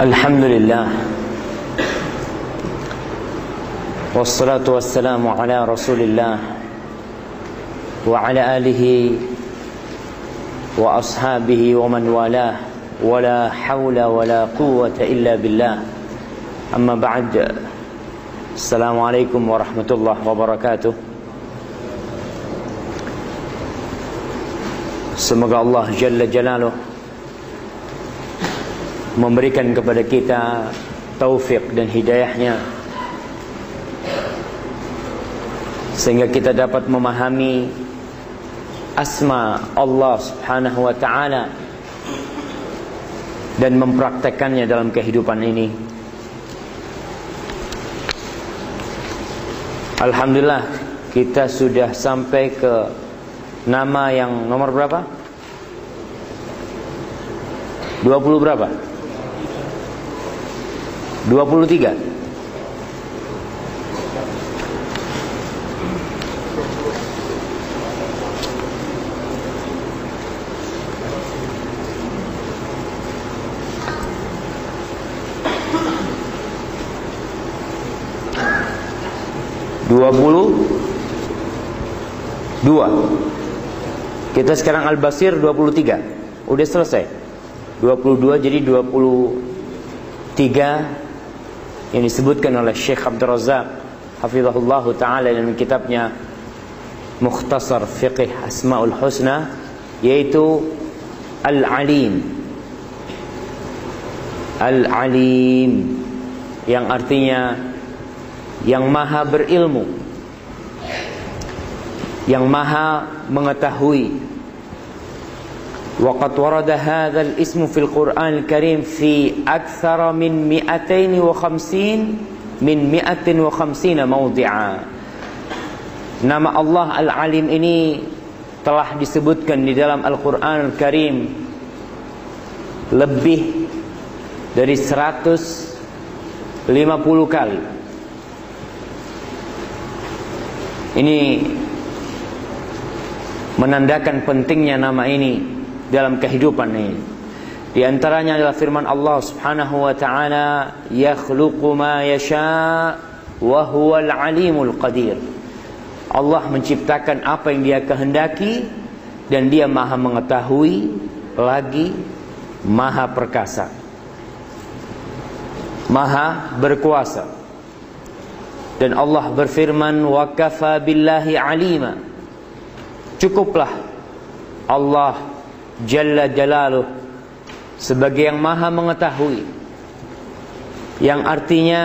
الحمد لله والصلاة والسلام على رسول الله وعلى آله وأصحابه ومن والاه ولا حول ولا قوة إلا بالله أما بعد السلام عليكم ورحمة الله وبركاته Semoga Allah Jalla Jalaluh memberikan kepada kita taufik dan hidayahnya sehingga kita dapat memahami asma Allah Subhanahu wa taala dan mempraktekannya dalam kehidupan ini. Alhamdulillah kita sudah sampai ke nama yang nomor berapa? 20 berapa? 23 22 Kita sekarang Al-Basir 23 Udah selesai. 22 jadi 23 Yang disebutkan oleh Syekh Abdul Razak Hafizahullah Ta'ala dalam kitabnya Mukhtasar Fiqih Asma'ul Husna Yaitu Al-Alim. Al-Alim Yang artinya Yang maha berilmu Yang maha mengetahui وقد ورد هذا الاسم في القرآن الكريم في أكثر من 250 من 150 موضعا Nama Allah Al-Alim ini telah disebutkan di dalam Al-Quran Al-Karim lebih dari 150 kali. Ini menandakan pentingnya nama ini dalam kehidupan ini. Di antaranya adalah firman Allah Subhanahu wa taala, "Yakhluqu ma yasha wa huwal alimul qadir." Allah menciptakan apa yang Dia kehendaki dan Dia Maha mengetahui lagi Maha perkasa. Maha berkuasa. Dan Allah berfirman, "Wa kafa billahi alima." Cukuplah Allah Jalla Jalaluh. Sebagai yang maha mengetahui. Yang artinya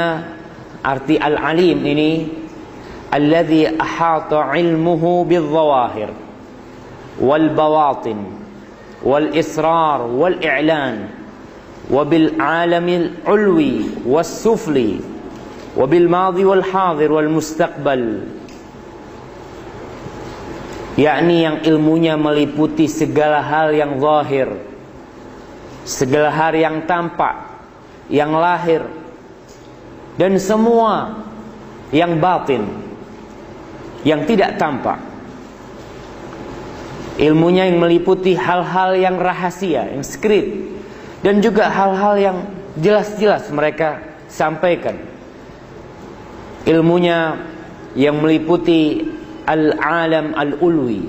arti al-alim ini alladhi ahata ilmuhu bil-zawahir wal-bawatin wal-israr wal-i'lan wabil alamil ulwi was-sufli wabil madi wal hadir wal mustaqbal yakni yang ilmunya meliputi segala hal yang zahir segala hal yang tampak yang lahir dan semua yang batin yang tidak tampak. Ilmunya yang meliputi hal-hal yang rahasia yang secret dan juga hal-hal yang jelas-jelas mereka sampaikan. Ilmunya yang meliputi al-alam al-ulwi.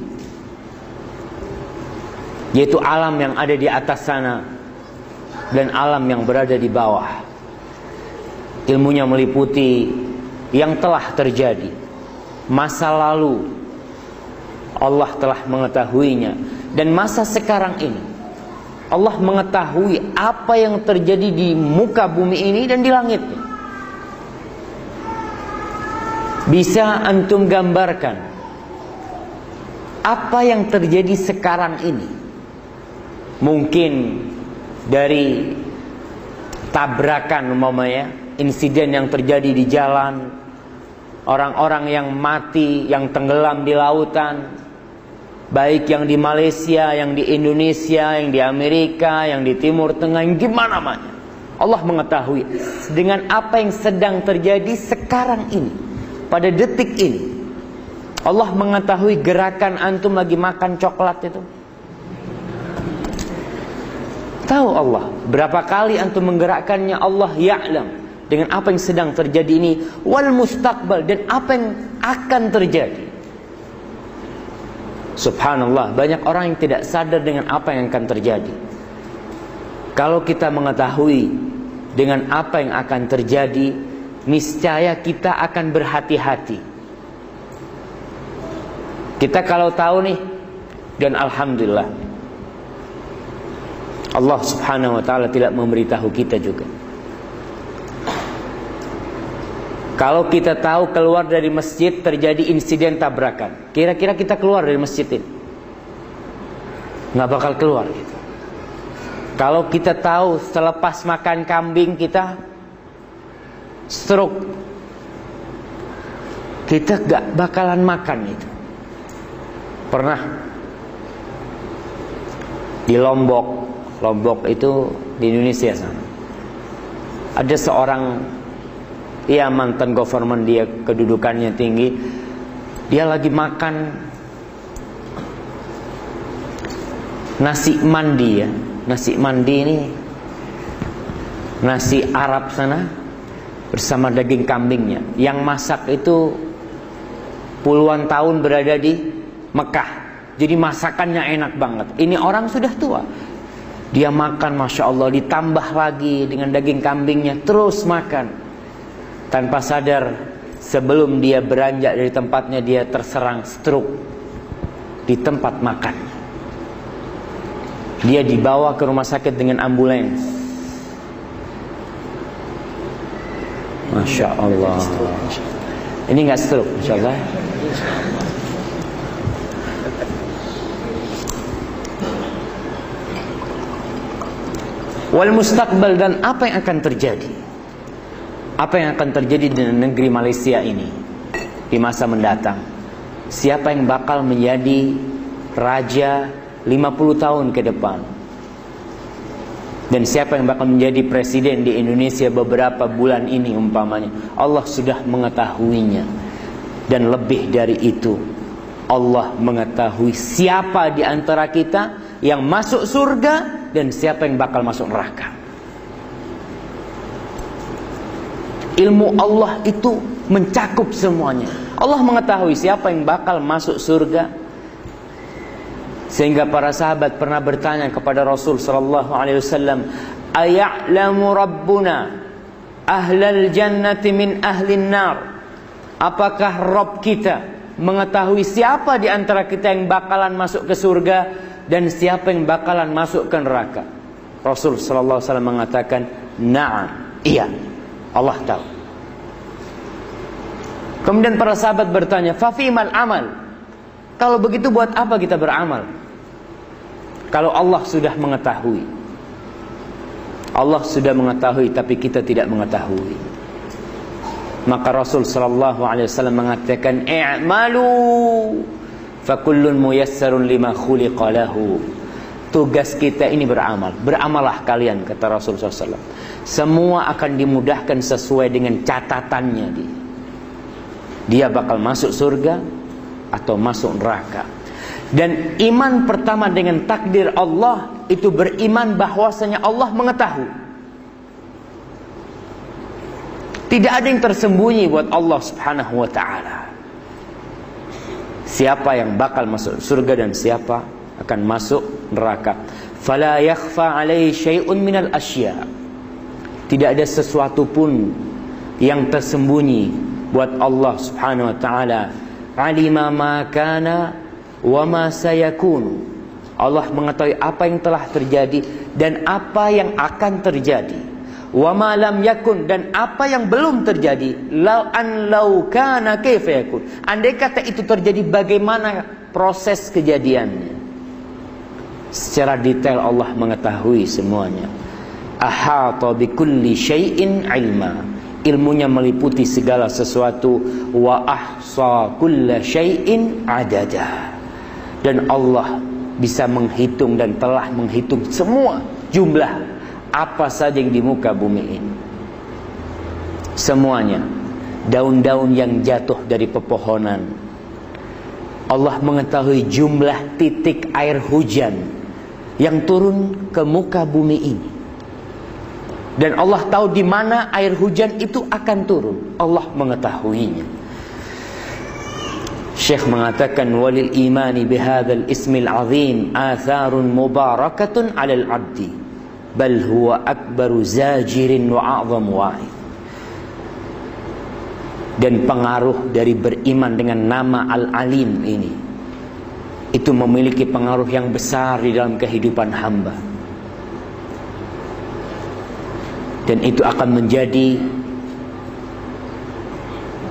Yaitu alam yang ada di atas sana dan alam yang berada di bawah. Ilmunya meliputi yang telah terjadi masa lalu. Allah telah mengetahuinya. Dan masa sekarang ini Allah mengetahui apa yang terjadi di muka bumi ini dan di langitnya bisa antum gambarkan apa yang terjadi sekarang ini? Mungkin dari tabrakan umpamanya insiden yang terjadi di jalan orang-orang yang mati yang tenggelam di lautan baik yang di Malaysia yang di Indonesia yang di Amerika yang di Timur Tengah yang di mana-mana Allah mengetahui dengan apa yang sedang terjadi sekarang ini pada detik ini Allah mengetahui gerakan antum lagi makan coklat itu Tahu Allah. Berapa kali antum menggerakkannya Allah ya'lam. Dengan apa yang sedang terjadi ini. Wal mustaqbal. Dan apa yang akan terjadi. Subhanallah. Banyak orang yang tidak sadar dengan apa yang akan terjadi. Kalau kita mengetahui dengan apa yang akan terjadi. Niscaya kita akan berhati-hati. Kita kalau tahu nih. Dan Alhamdulillah. Allah subhanahu wa ta'ala tidak memberitahu kita juga Kalau kita tahu keluar dari masjid terjadi insiden tabrakan Kira-kira kita keluar dari masjid ini Nggak bakal keluar gitu. Kalau kita tahu selepas makan kambing kita Stroke Kita gak bakalan makan itu Pernah Di Lombok Lombok itu di Indonesia sana. Ada seorang ya mantan government dia kedudukannya tinggi. Dia lagi makan nasi mandi ya. Nasi mandi ini nasi Arab sana bersama daging kambingnya. Yang masak itu puluhan tahun berada di Mekah. Jadi masakannya enak banget. Ini orang sudah tua. Dia makan Masya Allah ditambah lagi dengan daging kambingnya terus makan. Tanpa sadar sebelum dia beranjak dari tempatnya dia terserang stroke di tempat makan. Dia dibawa ke rumah sakit dengan ambulans. Masya Allah. Ini nggak stroke, Masya Allah. wal mustaqbal dan apa yang akan terjadi apa yang akan terjadi di negeri Malaysia ini di masa mendatang siapa yang bakal menjadi raja 50 tahun ke depan dan siapa yang bakal menjadi presiden di Indonesia beberapa bulan ini umpamanya Allah sudah mengetahuinya dan lebih dari itu Allah mengetahui siapa di antara kita yang masuk surga dan siapa yang bakal masuk neraka. Ilmu Allah itu mencakup semuanya. Allah mengetahui siapa yang bakal masuk surga. Sehingga para sahabat pernah bertanya kepada Rasul sallallahu alaihi wasallam, "Aya'lamu rabbuna ahlal jannati min ahlin nar?" Apakah Rob kita mengetahui siapa di antara kita yang bakalan masuk ke surga dan siapa yang bakalan masuk ke neraka. Rasul sallallahu alaihi wasallam mengatakan, "Na'am." Iya. Allah tahu. Kemudian para sahabat bertanya, "Fafimal amal?" Kalau begitu buat apa kita beramal? Kalau Allah sudah mengetahui. Allah sudah mengetahui tapi kita tidak mengetahui. Maka Rasul sallallahu alaihi wasallam mengatakan, "I'malu Fakullun muyassarun lima khuliqa lahu. Tugas kita ini beramal. Beramalah kalian kata Rasulullah SAW. Semua akan dimudahkan sesuai dengan catatannya dia. Dia bakal masuk surga atau masuk neraka. Dan iman pertama dengan takdir Allah itu beriman bahwasanya Allah mengetahui. Tidak ada yang tersembunyi buat Allah Subhanahu wa taala siapa yang bakal masuk surga dan siapa akan masuk neraka. Fala yakhfa alaihi syai'un minal asya. Tidak ada sesuatu pun yang tersembunyi buat Allah Subhanahu wa taala. Alima ma kana wa ma sayakun. Allah mengetahui apa yang telah terjadi dan apa yang akan terjadi. Wa ma lam yakun dan apa yang belum terjadi. Lau an lau kana yakun. Andai kata itu terjadi bagaimana proses kejadiannya? Secara detail Allah mengetahui semuanya. Ahata bi kulli syai'in ilma. Ilmunya meliputi segala sesuatu. Wa ahsa kulla syai'in dan Allah bisa menghitung dan telah menghitung semua jumlah apa saja yang di muka bumi ini. Semuanya. Daun-daun yang jatuh dari pepohonan. Allah mengetahui jumlah titik air hujan yang turun ke muka bumi ini. Dan Allah tahu di mana air hujan itu akan turun. Allah mengetahuinya. Syekh mengatakan walil imani bihadzal ismil azim atharun mubarakatun 'alal 'abdi bal huwa akbaru zajirin wa a'zam wa'id. Dan pengaruh dari beriman dengan nama Al-Alim ini itu memiliki pengaruh yang besar di dalam kehidupan hamba. Dan itu akan menjadi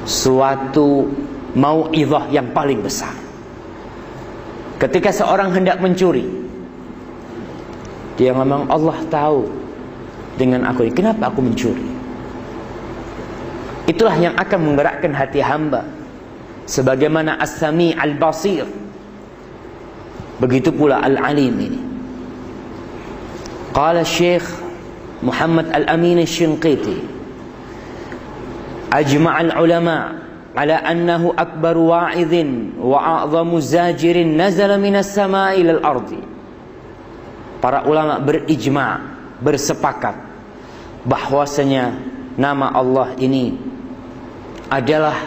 suatu mau'izah yang paling besar. Ketika seorang hendak mencuri, dia ngomong Allah tahu dengan aku ini. Kenapa aku mencuri? Itulah yang akan menggerakkan hati hamba. Sebagaimana As-Sami Al-Basir. Begitu pula Al-Alim ini. Qala Syekh Muhammad Al-Amin Al-Shinqiti. Ajma'al ulama' على أنه أكبر واعظ وأعظم زاجر نزل من السماء إلى الأرض Para ulama berijma, bersepakat bahwasanya nama Allah ini adalah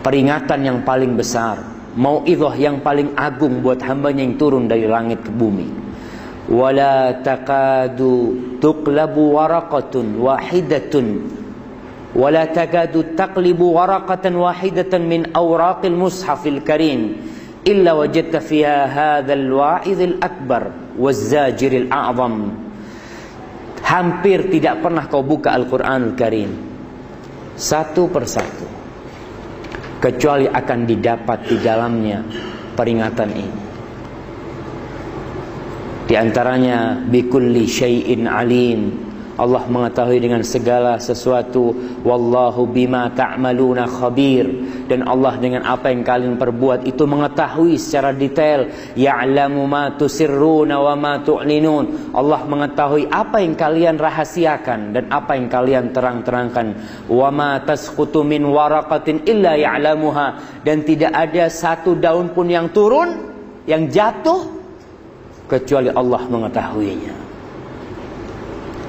peringatan yang paling besar, mauidhah yang paling agung buat hambanya yang turun dari langit ke bumi. Wala takadu tuqlabu waraqatun wahidatun ولا تكاد تقلب ورقة واحدة من أوراق المصحف الكريم إلا وجدت فيها هذا الواعظ الأكبر والزاجر الأعظم hampir tidak pernah kau buka Al-Quranul Karim satu persatu kecuali akan didapat di dalamnya peringatan ini di antaranya bikulli syai'in alim Allah mengetahui dengan segala sesuatu wallahu bima ta'maluna khabir. Dan Allah dengan apa yang kalian perbuat itu mengetahui secara detail ya'lamu ma tusirruna wa ma tu'linun. Allah mengetahui apa yang kalian rahasiakan dan apa yang kalian terang-terangkan. Wa ma tasqutu min waraqatin illa ya'lamuha. Dan tidak ada satu daun pun yang turun yang jatuh kecuali Allah mengetahuinya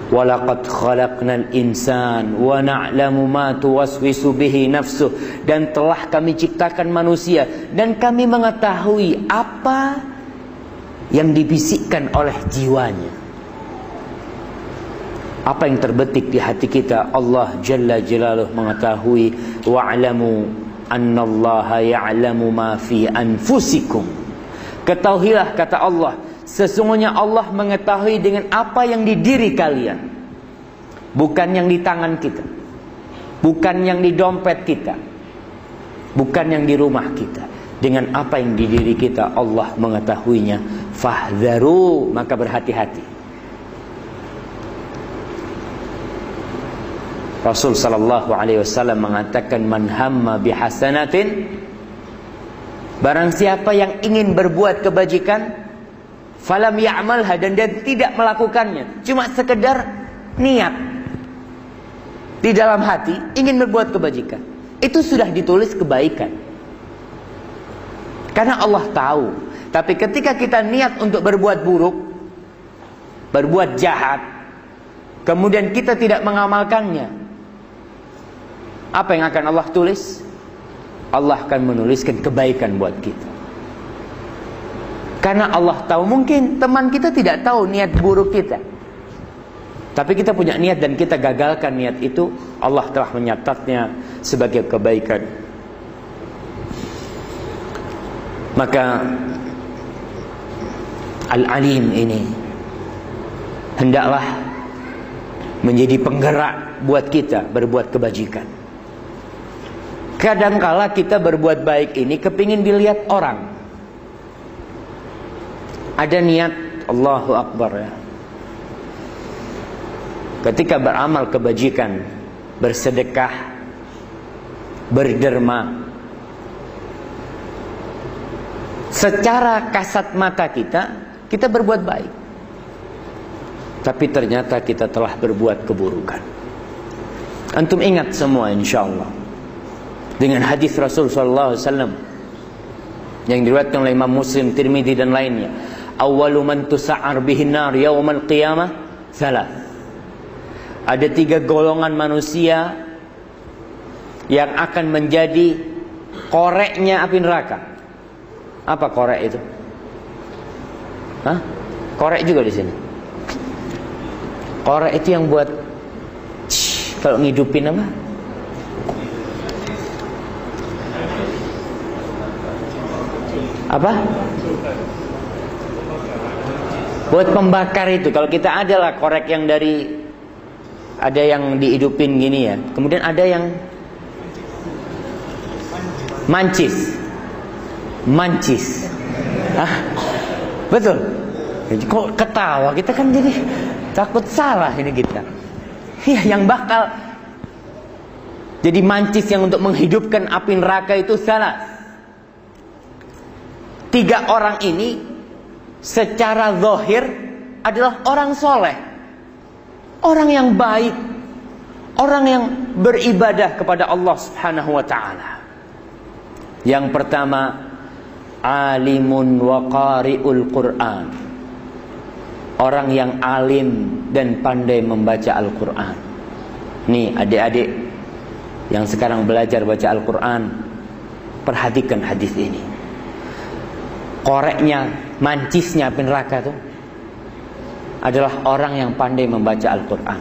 Walaqad khalaqnal insan wa na'lamu ma tuwaswisu bihi nafsuh dan telah kami ciptakan manusia dan kami mengetahui apa yang dibisikkan oleh jiwanya. Apa yang terbetik di hati kita Allah Jalla Jalaluh mengetahui wa'lamu annallaha ya'lamu ma fi anfusikum. Ketahuilah kata Allah Sesungguhnya Allah mengetahui dengan apa yang di diri kalian. Bukan yang di tangan kita. Bukan yang di dompet kita. Bukan yang di rumah kita. Dengan apa yang di diri kita Allah mengetahuinya. Fahdharu, maka berhati-hati. Rasul sallallahu alaihi wasallam mengatakan man hamma bihasanatin barang siapa yang ingin berbuat kebajikan falam ya'malha dan dia tidak melakukannya. Cuma sekedar niat. Di dalam hati ingin berbuat kebajikan. Itu sudah ditulis kebaikan. Karena Allah tahu. Tapi ketika kita niat untuk berbuat buruk berbuat jahat kemudian kita tidak mengamalkannya apa yang akan Allah tulis? Allah akan menuliskan kebaikan buat kita karena Allah tahu mungkin teman kita tidak tahu niat buruk kita. Tapi kita punya niat dan kita gagalkan niat itu, Allah telah menyatatnya sebagai kebaikan. Maka Al-Alim ini hendaklah menjadi penggerak buat kita berbuat kebajikan. Kadangkala kita berbuat baik ini kepingin dilihat orang ada niat Allahu Akbar ya. Ketika beramal kebajikan, bersedekah, berderma, secara kasat mata kita, kita berbuat baik. Tapi ternyata kita telah berbuat keburukan. Antum ingat semua insya Allah. Dengan hadis Rasul sallallahu alaihi wasallam yang diriwayatkan oleh Imam Muslim, Tirmidzi dan lainnya Awwalu man tusa'ar bihin nar yaumal qiyamah salah. Ada tiga golongan manusia yang akan menjadi koreknya api neraka. Apa korek itu? Hah? Korek juga di sini. Korek itu yang buat kalau ngidupin apa? Apa? Buat pembakar itu Kalau kita adalah korek yang dari Ada yang dihidupin gini ya. Kemudian ada yang Mancis. Mancis. Hah? Betul. Kok ketawa kita kan jadi Takut salah ini kita. Ya yang bakal Jadi mancis yang untuk menghidupkan api neraka itu salah. Tiga orang ini secara zahir adalah orang soleh. Orang yang baik. Orang yang beribadah kepada Allah subhanahu wa ta'ala. Yang pertama, alimun wa qari'ul Qur'an. Orang yang alim dan pandai membaca Al-Quran. Nih adik-adik yang sekarang belajar baca Al-Quran. Perhatikan hadis ini koreknya, mancisnya api neraka itu adalah orang yang pandai membaca Al-Quran.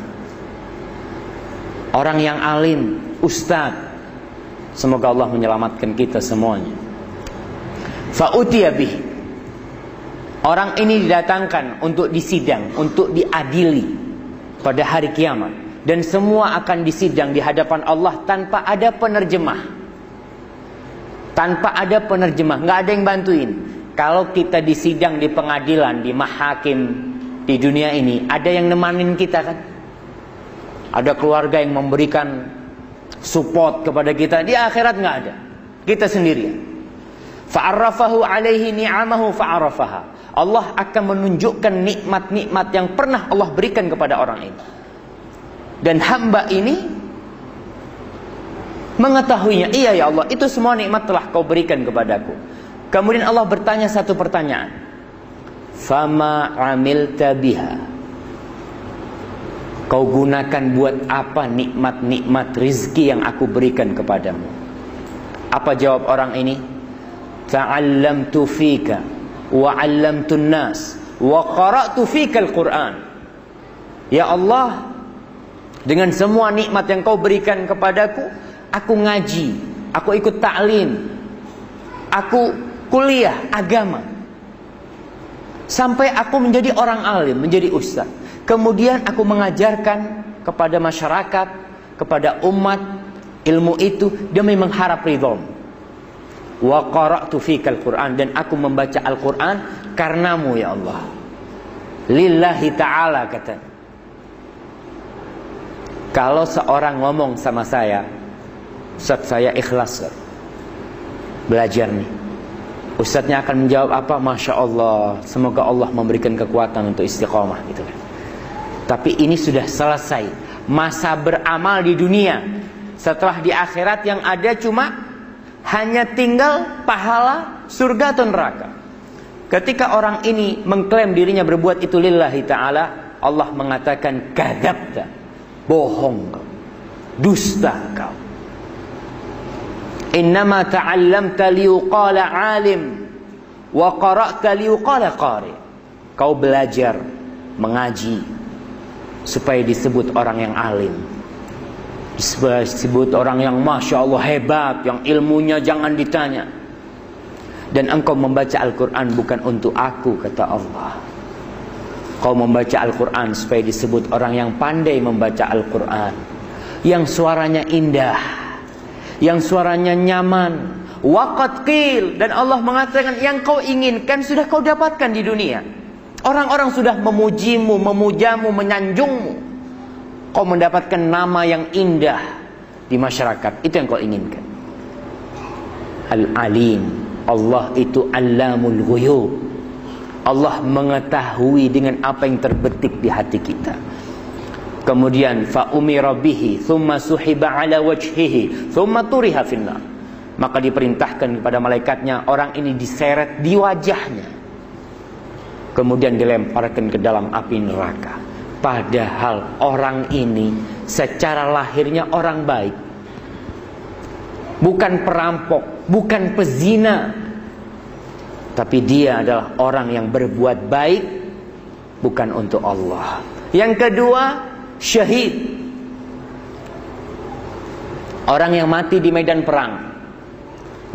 Orang yang alim, ustadz. Semoga Allah menyelamatkan kita semuanya. Fa'utiyabih. Orang ini didatangkan untuk disidang, untuk diadili pada hari kiamat. Dan semua akan disidang di hadapan Allah tanpa ada penerjemah. Tanpa ada penerjemah, nggak ada yang bantuin. Kalau kita disidang di pengadilan, di mahakim di dunia ini, ada yang nemanin kita kan? Ada keluarga yang memberikan support kepada kita. Di akhirat nggak ada. Kita sendirian. Fa'arrafahu alaihi ni'amahu fa'arafaha. Allah akan menunjukkan nikmat-nikmat yang pernah Allah berikan kepada orang ini. Dan hamba ini mengetahuinya. Iya ya Allah, itu semua nikmat telah kau berikan kepadaku. Kemudian Allah bertanya satu pertanyaan. Fama amilta biha. Kau gunakan buat apa nikmat-nikmat rizki yang aku berikan kepadamu? Apa jawab orang ini? Ta'allamtu fika wa 'allamtu nas wa qara'tu fika al-Qur'an. Ya Allah, dengan semua nikmat yang kau berikan kepadaku, aku ngaji, aku ikut taklim, aku kuliah agama. Sampai aku menjadi orang alim, menjadi ustaz. Kemudian aku mengajarkan kepada masyarakat, kepada umat ilmu itu demi mengharap ridhom. Wa qara'tu fikal Qur'an dan aku membaca Al-Qur'an karenamu ya Allah. Lillahi ta'ala kata. Kalau seorang ngomong sama saya, Ustaz saya ikhlas. Belajar nih Ustadznya akan menjawab apa? Masya Allah Semoga Allah memberikan kekuatan untuk istiqomah gitu kan. Tapi ini sudah selesai. Masa beramal di dunia. Setelah di akhirat yang ada cuma Hanya tinggal pahala surga atau neraka. Ketika orang ini mengklaim dirinya berbuat itu lillahi ta'ala Allah mengatakan kadabta Bohong kau. Dusta kau Innama ta'allamta liuqala alim wa qara'ta liuqala qari. Kau belajar mengaji supaya disebut orang yang alim. Disebut orang yang Masya Allah hebat, yang ilmunya jangan ditanya. Dan engkau membaca Al-Quran bukan untuk aku, kata Allah. Kau membaca Al-Quran supaya disebut orang yang pandai membaca Al-Quran. Yang suaranya indah yang suaranya nyaman. Waqat qil dan Allah mengatakan yang kau inginkan sudah kau dapatkan di dunia. Orang-orang sudah memujimu, memujamu, menyanjungmu. Kau mendapatkan nama yang indah di masyarakat. Itu yang kau inginkan. Al-Alim. Allah itu Allamul Ghuyub. Allah mengetahui dengan apa yang terbetik di hati kita. Kemudian fa umira bihi thumma suhiba ala wajhihi thumma turiha finnar. Maka diperintahkan kepada malaikatnya orang ini diseret di wajahnya. kemudian dilemparkan ke dalam api neraka. Padahal orang ini secara lahirnya orang baik. Bukan perampok, bukan pezina. Tapi dia adalah orang yang berbuat baik bukan untuk Allah. Yang kedua, syahid. Orang yang mati di medan perang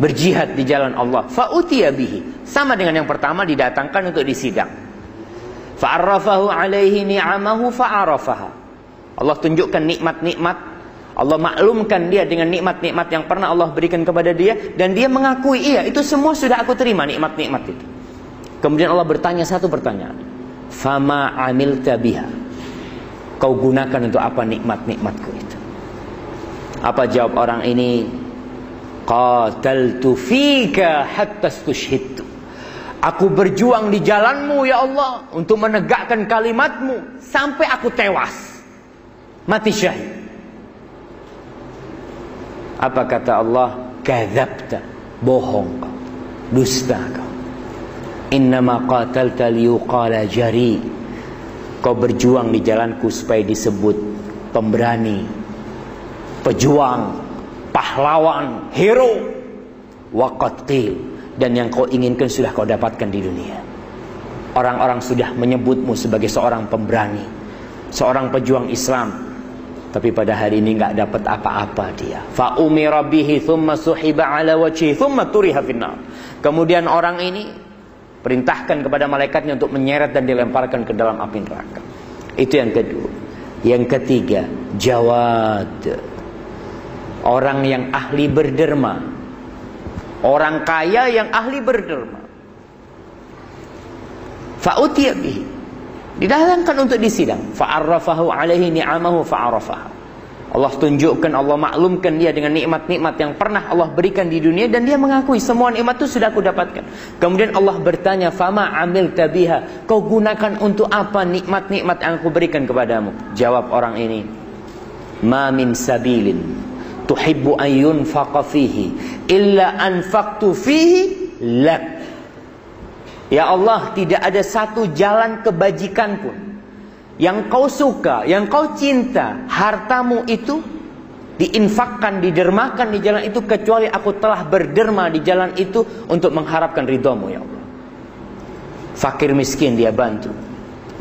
berjihad di jalan Allah. Fa'utiya bihi. Sama dengan yang pertama didatangkan untuk disidang. Fa'arrafahu alaihi ni'amahu fa'arafaha. Allah tunjukkan nikmat-nikmat. Allah maklumkan dia dengan nikmat-nikmat yang pernah Allah berikan kepada dia. Dan dia mengakui, iya itu semua sudah aku terima nikmat-nikmat itu. Kemudian Allah bertanya satu pertanyaan. Fama amil biha. Kau gunakan untuk apa nikmat-nikmatku itu? Apa jawab orang ini? qataltu fika hatta stushhidtu Aku berjuang di jalanmu ya Allah untuk menegakkan kalimatmu sampai aku tewas. Mati syahid. Apa kata Allah? Kadzabta. Bohong kau. Dusta kau. Innama qatalta liyuqala jari. Kau berjuang di jalanku supaya disebut pemberani, pejuang, pahlawan, hero, waqatil dan yang kau inginkan sudah kau dapatkan di dunia. Orang-orang sudah menyebutmu sebagai seorang pemberani, seorang pejuang Islam. Tapi pada hari ini nggak dapat apa-apa dia. Fa umira bihi thumma suhiba ala wajhi thumma turiha finnar. Kemudian orang ini perintahkan kepada malaikatnya untuk menyeret dan dilemparkan ke dalam api neraka. Itu yang kedua. Yang ketiga, jawad. Orang yang ahli berderma. Orang kaya yang ahli berderma. Fa'utiya bihi. Didatangkan untuk disidang. Fa'arrafahu alaihi ni'amahu fa'arafaha. Allah tunjukkan, Allah maklumkan dia dengan nikmat-nikmat yang pernah Allah berikan di dunia dan dia mengakui semua nikmat itu sudah aku dapatkan. Kemudian Allah bertanya, "Fama amil tabiha?" Kau gunakan untuk apa nikmat-nikmat yang aku berikan kepadamu? Jawab orang ini, "Ma min sabilin tuhibbu an yunfaqa fihi illa anfaqtu fihi lak Ya Allah tidak ada satu jalan kebajikan pun yang kau suka, yang kau cinta, hartamu itu diinfakkan, didermakan di jalan itu kecuali aku telah berderma di jalan itu untuk mengharapkan ridhomu ya Allah. Fakir miskin dia bantu,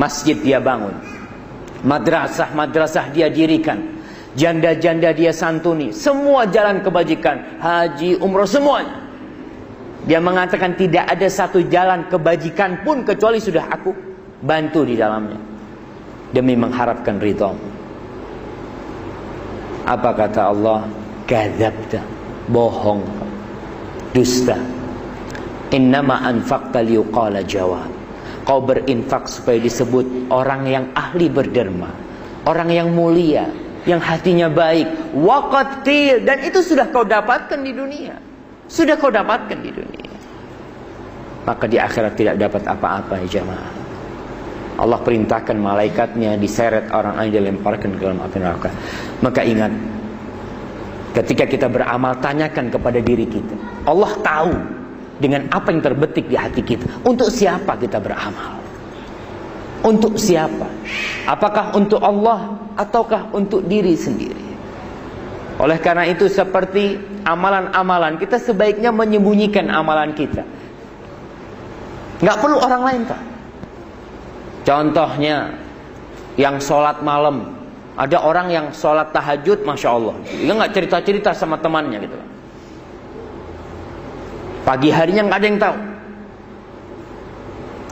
masjid dia bangun, madrasah-madrasah dia dirikan, Janda-janda dia santuni. Semua jalan kebajikan. Haji, umroh, semuanya. Dia mengatakan tidak ada satu jalan kebajikan pun kecuali sudah aku bantu di dalamnya. Demi mengharapkan ridho. Apa kata Allah? Kadzabta. Bohong. Dusta. Innama anfaqta liuqala jawab. Kau berinfak supaya disebut orang yang ahli berderma. Orang yang mulia yang hatinya baik, waqatil dan itu sudah kau dapatkan di dunia. Sudah kau dapatkan di dunia. Maka di akhirat tidak dapat apa-apa ya jemaah. Allah perintahkan malaikatnya diseret orang yang dilemparkan ke dalam api neraka. Maka ingat ketika kita beramal tanyakan kepada diri kita. Allah tahu dengan apa yang terbetik di hati kita. Untuk siapa kita beramal? Untuk siapa? Apakah untuk Allah ataukah untuk diri sendiri? Oleh karena itu seperti amalan-amalan kita sebaiknya menyembunyikan amalan kita. Nggak perlu orang lain tak. Contohnya yang sholat malam. Ada orang yang sholat tahajud, masya Allah. Dia nggak cerita-cerita sama temannya gitu. Pagi harinya nggak ada yang tahu.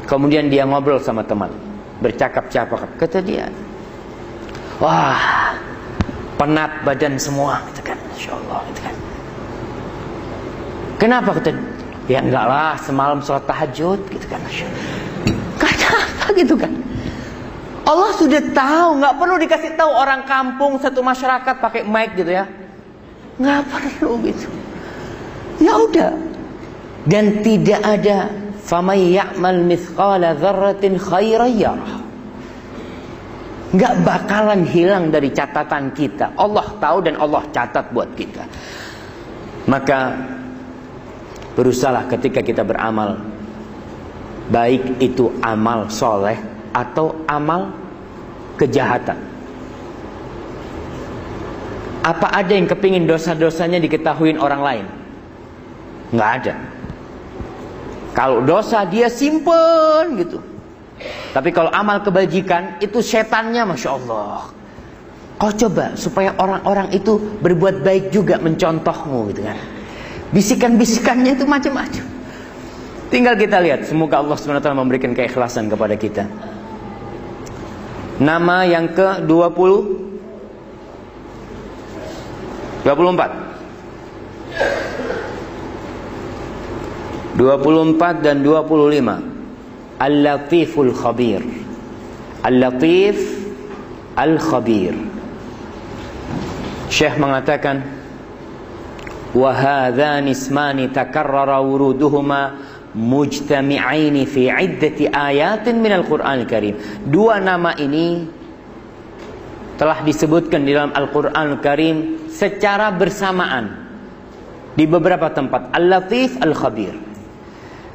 Kemudian dia ngobrol sama teman bercakap-cakap kata dia wah penat badan semua gitu kan insyaallah gitu kan kenapa kata ya enggak lah semalam sholat tahajud gitu kan kenapa gitu kan Allah sudah tahu nggak perlu dikasih tahu orang kampung satu masyarakat pakai mic gitu ya nggak perlu gitu ya udah dan tidak ada Famay ya'mal mithqala dzarratin khairan. Enggak bakalan hilang dari catatan kita. Allah tahu dan Allah catat buat kita. Maka berusahalah ketika kita beramal baik itu amal soleh atau amal kejahatan. Apa ada yang kepingin dosa-dosanya diketahui orang lain? Nggak ada. Kalau dosa dia simpen gitu. Tapi kalau amal kebajikan itu setannya Masya Allah. Kau coba supaya orang-orang itu berbuat baik juga mencontohmu gitu kan. Bisikan-bisikannya itu macam-macam. Tinggal kita lihat. Semoga Allah SWT memberikan keikhlasan kepada kita. Nama yang ke 20 24 24 dan 25 Al-Latiful Khabir. Al-Latif Al-Khabir. Syekh mengatakan Wahadhan ismani takarrara wuruduhuma mujtami'aini fi iddati ayatin minal Qur'an Karim Dua nama ini telah disebutkan di dalam Al-Quran Karim secara bersamaan di beberapa tempat. Al-Latif Al-Khabir.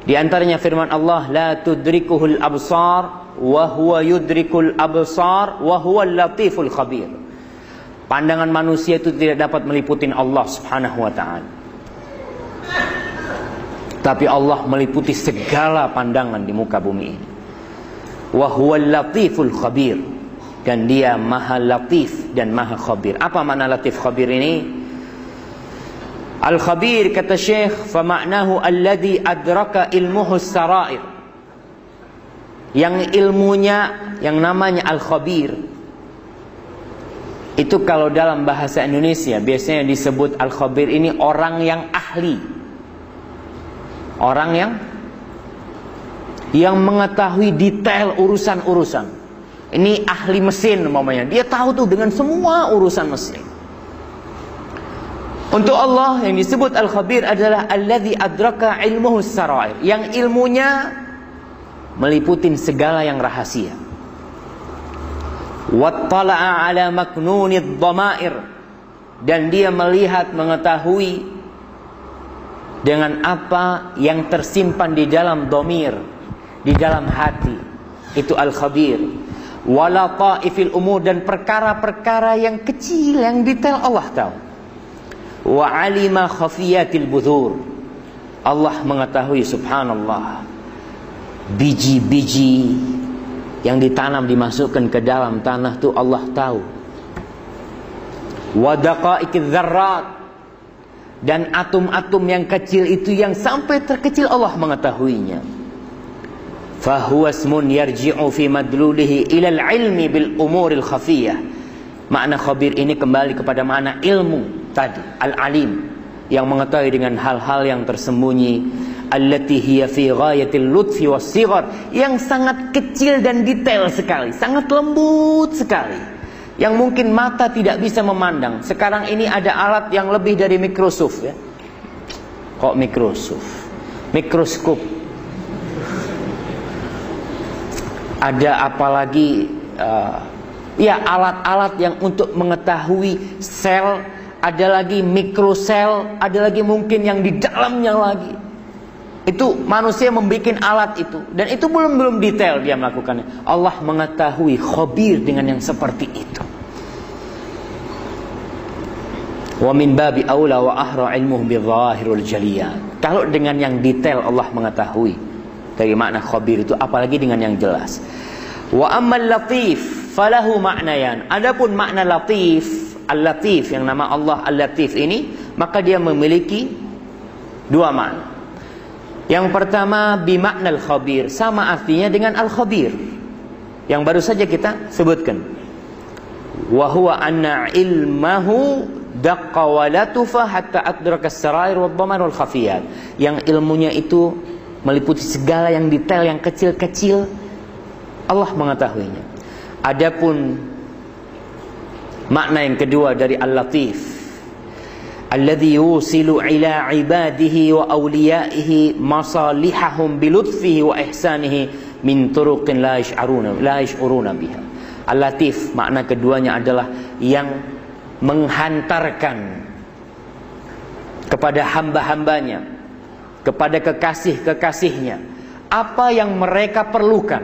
Di antaranya firman Allah, La tudrikuhul absar, wa huwa yudrikul absar, wa huwa latiful khabir. Pandangan manusia itu tidak dapat meliputi Allah subhanahu wa ta'ala. Tapi Allah meliputi segala pandangan di muka bumi ini. Wa huwa latiful khabir dan dia maha latif dan maha khabir. Apa makna latif khabir ini? Al khabir kata Syekh, maknahu alladhi adraka ilmuhu sarair. Yang ilmunya yang namanya al khabir itu kalau dalam bahasa Indonesia biasanya disebut al khabir ini orang yang ahli. Orang yang yang mengetahui detail urusan-urusan. Ini ahli mesin namanya. Dia tahu tuh dengan semua urusan mesin. Untuk Allah yang disebut Al-Khabir adalah alladzi adraka ilmuhu sarair, yang ilmunya meliputi segala yang rahasia. Wattala'a ala maknunid dhamair dan dia melihat mengetahui dengan apa yang tersimpan di dalam domir, di dalam hati. Itu Al-Khabir wala ta'ifil umur dan perkara-perkara yang kecil yang detail Allah tahu. Wa alima khafiyatil budur. Allah mengetahui subhanallah biji-biji yang ditanam dimasukkan ke dalam tanah itu Allah tahu. Wa daqaikiz dzarrat dan atom-atom yang kecil itu yang sampai terkecil Allah mengetahuinya. Fahuwa ismun yarji'u fi madlulihi ilal ilmi bil umuril khafiyah. Makna khabir ini kembali kepada makna ilmu tadi al-alim yang mengetahui dengan hal-hal yang tersembunyi. Allati hiya fi ghayatil lutfi was yang sangat kecil dan detail sekali sangat lembut sekali yang mungkin mata tidak bisa memandang. Sekarang ini ada alat yang lebih dari mikroskop ya. Kok mikroskop mikroskop. Ada apalagi uh, ya alat-alat yang untuk mengetahui sel. Ada lagi mikrosel. Ada lagi mungkin yang di dalamnya lagi itu manusia membuat alat itu dan itu belum belum detail dia melakukannya Allah mengetahui khabir dengan yang seperti itu wa min babi aula wa ahra ilmuh bi dhahirul jaliyat kalau dengan yang detail Allah mengetahui dari makna khabir itu apalagi dengan yang jelas. Wa ammal latif falahu maknayan. Adapun makna latif, al-latif yang nama Allah al-latif ini, maka dia memiliki dua makna. Yang pertama bimakna al-khabir, sama artinya dengan al-khabir. Yang baru saja kita sebutkan. Wa huwa anna ilmahu daqqa wa latufa hatta adraka as-sarair wa wal khafiyat. Yang ilmunya itu meliputi segala yang detail yang kecil-kecil Allah mengetahuinya. Adapun makna yang kedua dari Al-Latif alladhi yusilu ila ibadihi wa awliyaihi masalihahum bilutfihi wa ihsanihi min turuqin la yash'uruna la yash'uruna biha. Makna keduanya adalah yang menghantarkan kepada hamba-hambanya kepada kekasih-kekasihnya apa yang mereka perlukan,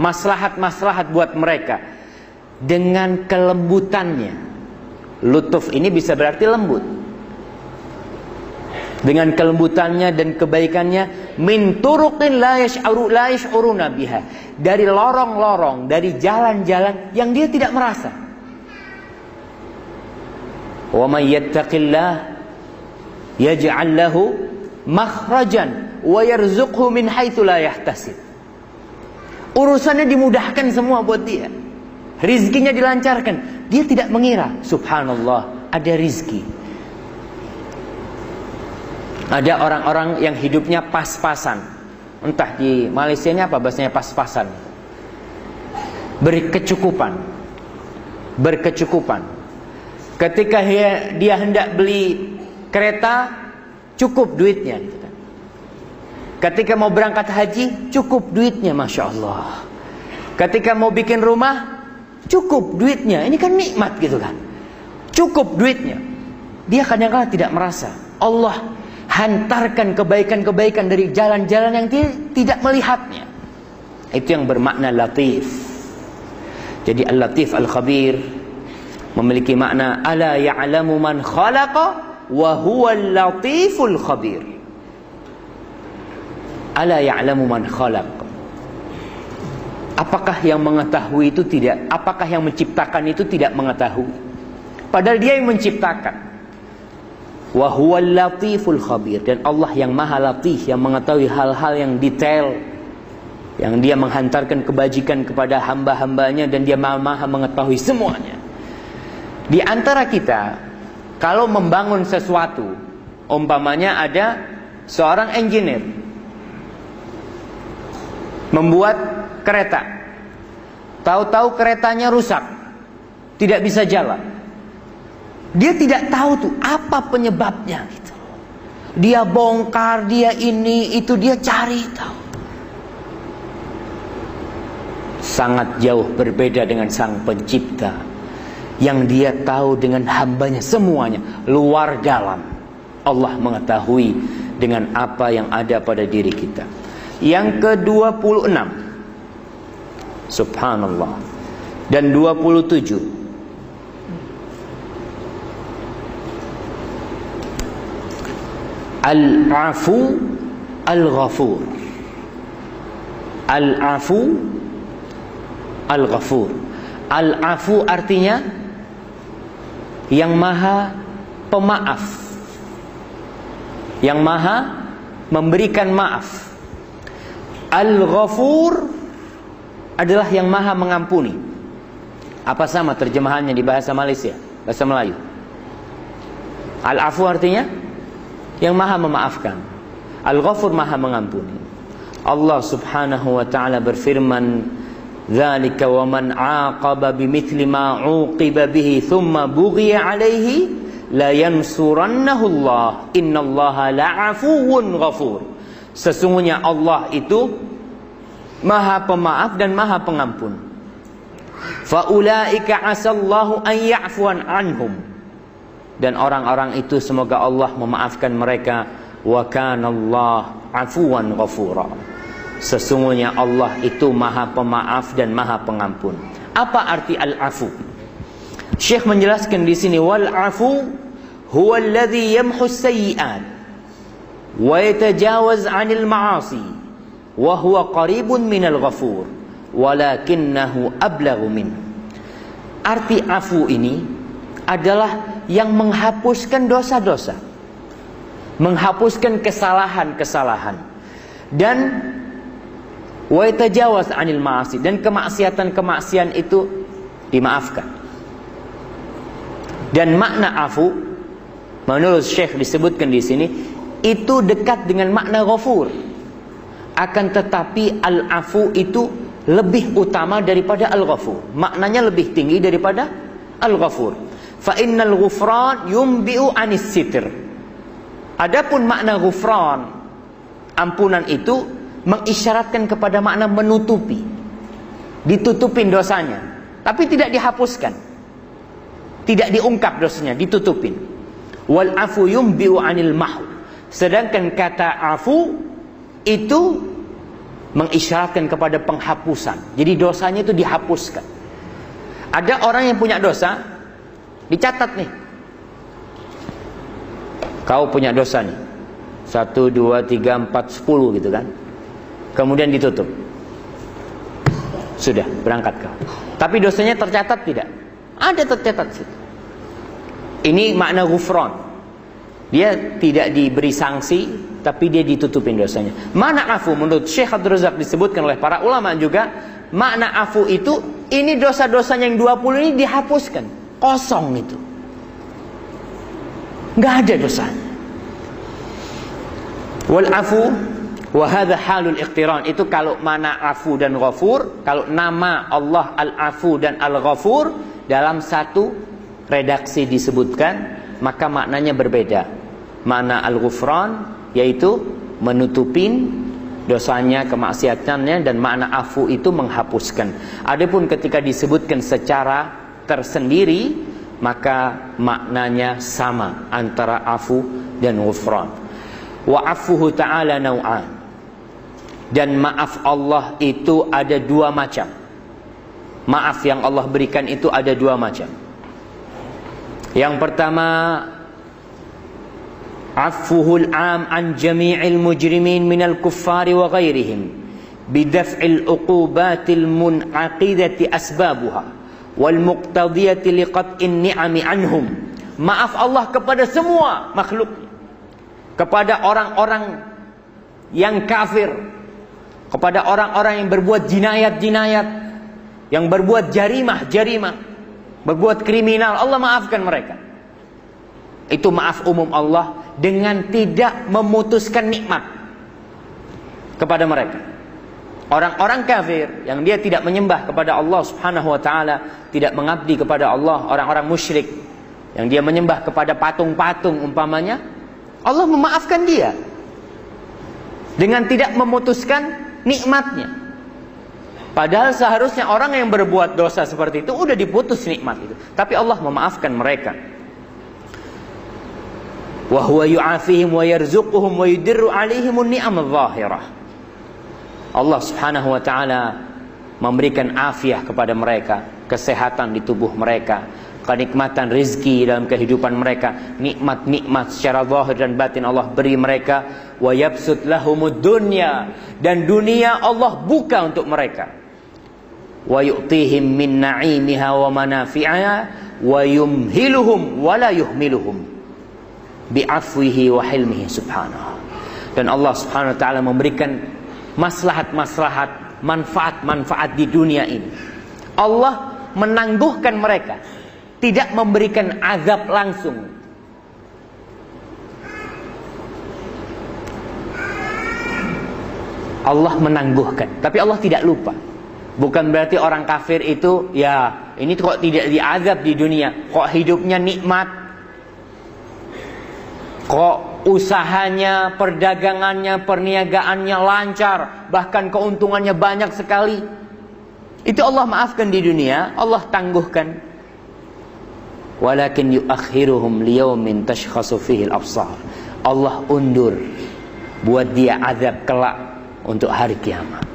maslahat-maslahat buat mereka dengan kelembutannya. Lutuf ini bisa berarti lembut. Dengan kelembutannya dan kebaikannya min turuqin la yash'uru la yash'uruna biha. Dari lorong-lorong, dari jalan-jalan yang dia tidak merasa. Wa may yattaqillah yaj'al lahu makhrajan wa yarzuqhu min haitsu la yahtasib. Urusannya dimudahkan semua buat dia. Rizkinya dilancarkan. Dia tidak mengira, subhanallah, ada rizki. Ada orang-orang yang hidupnya pas-pasan. Entah di Malaysia ini apa bahasanya pas-pasan. Berkecukupan. Berkecukupan. Ketika dia, dia hendak beli kereta, cukup duitnya. Ketika mau berangkat haji, cukup duitnya, masya Allah. Ketika mau bikin rumah, Cukup duitnya. Ini kan nikmat gitu kan. Cukup duitnya. Dia kadang-kadang tidak merasa. Allah hantarkan kebaikan-kebaikan dari jalan-jalan yang tidak melihatnya. Itu yang bermakna latif. Jadi al-latif al-khabir memiliki makna ala ya'lamu man khalaqa wa huwa al-latiful khabir. Ala ya'lamu man khalaqa Apakah yang mengetahui itu tidak? Apakah yang menciptakan itu tidak mengetahui? Padahal dia yang menciptakan. Wahuwal latiful khabir dan Allah yang maha latif yang mengetahui hal-hal yang detail yang dia menghantarkan kebajikan kepada hamba-hambanya dan dia maha mengetahui semuanya. Di antara kita kalau membangun sesuatu umpamanya ada seorang engineer membuat kereta. Tahu-tahu keretanya rusak. Tidak bisa jalan. Dia tidak tahu tuh apa penyebabnya gitu. Dia bongkar, dia ini, itu dia cari tahu. Sangat jauh berbeda dengan sang pencipta yang dia tahu dengan hambanya semuanya luar dalam Allah mengetahui dengan apa yang ada pada diri kita yang ke-26 Subhanallah. Dan 27 Al-afu al-ghafur. Al-afu al-ghafur. Al-afu artinya yang maha pemaaf. Yang maha memberikan maaf. Al-ghafur adalah yang maha mengampuni. Apa sama terjemahannya di bahasa Malaysia, bahasa Melayu? Al-afu artinya yang maha memaafkan. Al-ghafur maha mengampuni. Allah Subhanahu wa taala berfirman, "Dzalika wa man 'aqaba bimithli ma 'uqiba bihi thumma bughiya 'alaihi la yansurannahu Allah. Innallaha la'afuwun ghafur." Sesungguhnya Allah itu Maha pemaaf dan maha pengampun. Faulaika asallahu an ya'fuan anhum. Dan orang-orang itu semoga Allah memaafkan mereka. Wa kana Allah afuwan ghafura. Sesungguhnya Allah itu maha pemaaf dan maha pengampun. Apa arti al-afu? Syekh menjelaskan di sini wal afu huwa alladhi yamhu sayyi'at wa yatajawaz 'anil ma'asi wa huwa qaribun minal ghafur walakinnahu ablaghu min arti afu ini adalah yang menghapuskan dosa-dosa menghapuskan kesalahan-kesalahan dan wa yatajawaz anil ma'asi dan kemaksiatan-kemaksiatan itu dimaafkan dan makna afu menurut Syekh disebutkan di sini itu dekat dengan makna ghafur akan tetapi al-afu itu lebih utama daripada al-ghafur. Maknanya lebih tinggi daripada al-ghafur. Fa innal ghufran yumbi'u anis sitr. Adapun makna ghufran ampunan itu mengisyaratkan kepada makna menutupi. Ditutupin dosanya, tapi tidak dihapuskan. Tidak diungkap dosanya, ditutupin. Wal afu yumbi'u anil mahu. Sedangkan kata afu itu mengisyaratkan kepada penghapusan. Jadi dosanya itu dihapuskan. Ada orang yang punya dosa, dicatat nih. Kau punya dosa nih. Satu, dua, tiga, empat, sepuluh gitu kan. Kemudian ditutup. Sudah, berangkat kau. Tapi dosanya tercatat tidak? Ada tercatat sih. Ini makna gufron. Dia tidak diberi sanksi, tapi dia ditutupin dosanya. Mana afu menurut Syekh Abdul Razak disebutkan oleh para ulama juga, makna afu itu ini dosa-dosanya yang 20 ini dihapuskan. Kosong itu. Nggak ada dosanya. Wal afu wa hadha halul iqtiran. Itu kalau mana afu dan ghafur, kalau nama Allah al-afu dan al-ghafur dalam satu redaksi disebutkan, maka maknanya berbeda. Makna al-ghufran yaitu menutupin dosanya, kemaksiatannya dan makna afu itu menghapuskan. Adapun ketika disebutkan secara tersendiri maka maknanya sama antara afu dan ghufran. Wa afuhu ta'ala nau'an dan maaf Allah itu ada dua macam. Maaf yang Allah berikan itu ada dua macam. Yang pertama afuhul am an jami'il mujrimin minal kuffari wa ghairihim bidaf'il uqubatil mun'aqidati asbabuha wal muqtadiyati liqat'in ni'ami anhum. Maaf Allah kepada semua makhluk. Kepada orang-orang yang kafir. Kepada orang-orang yang berbuat jinayat-jinayat. Yang berbuat jarimah-jarimah. Berbuat kriminal. Allah maafkan mereka. Itu maaf umum Allah dengan tidak memutuskan nikmat kepada mereka. Orang-orang kafir yang dia tidak menyembah kepada Allah Subhanahu wa taala, tidak mengabdi kepada Allah, orang-orang musyrik yang dia menyembah kepada patung-patung umpamanya, Allah memaafkan dia dengan tidak memutuskan nikmatnya. Padahal seharusnya orang yang berbuat dosa seperti itu udah diputus nikmat itu, tapi Allah memaafkan mereka wa huwa yu'afihim wa yarzuquhum wa yudirru alaihim ni'am adh-dhahirah. Allah Subhanahu wa taala memberikan afiah kepada mereka, kesehatan di tubuh mereka, kenikmatan rizki dalam kehidupan mereka, nikmat-nikmat secara zahir dan batin Allah beri mereka, wa yabsut lahumud dunya dan dunia Allah buka untuk mereka. Wa yu'tihim min na'imiha wa manafi'iha wa yumhiluhum wa la yuhmiluhum bi'afwihi wa hilmihi subhanahu. Dan Allah subhanahu wa ta'ala memberikan maslahat-maslahat, manfaat-manfaat di dunia ini. Allah menangguhkan mereka. Tidak memberikan azab langsung. Allah menangguhkan. Tapi Allah tidak lupa. Bukan berarti orang kafir itu ya ini kok tidak diazab di dunia, kok hidupnya nikmat, Kok usahanya, perdagangannya, perniagaannya lancar, bahkan keuntungannya banyak sekali. Itu Allah maafkan di dunia, Allah tangguhkan. Walakin yuakhiruhum liyaumin tashkhasu fihi al-absar. Allah undur buat dia azab kelak untuk hari kiamat.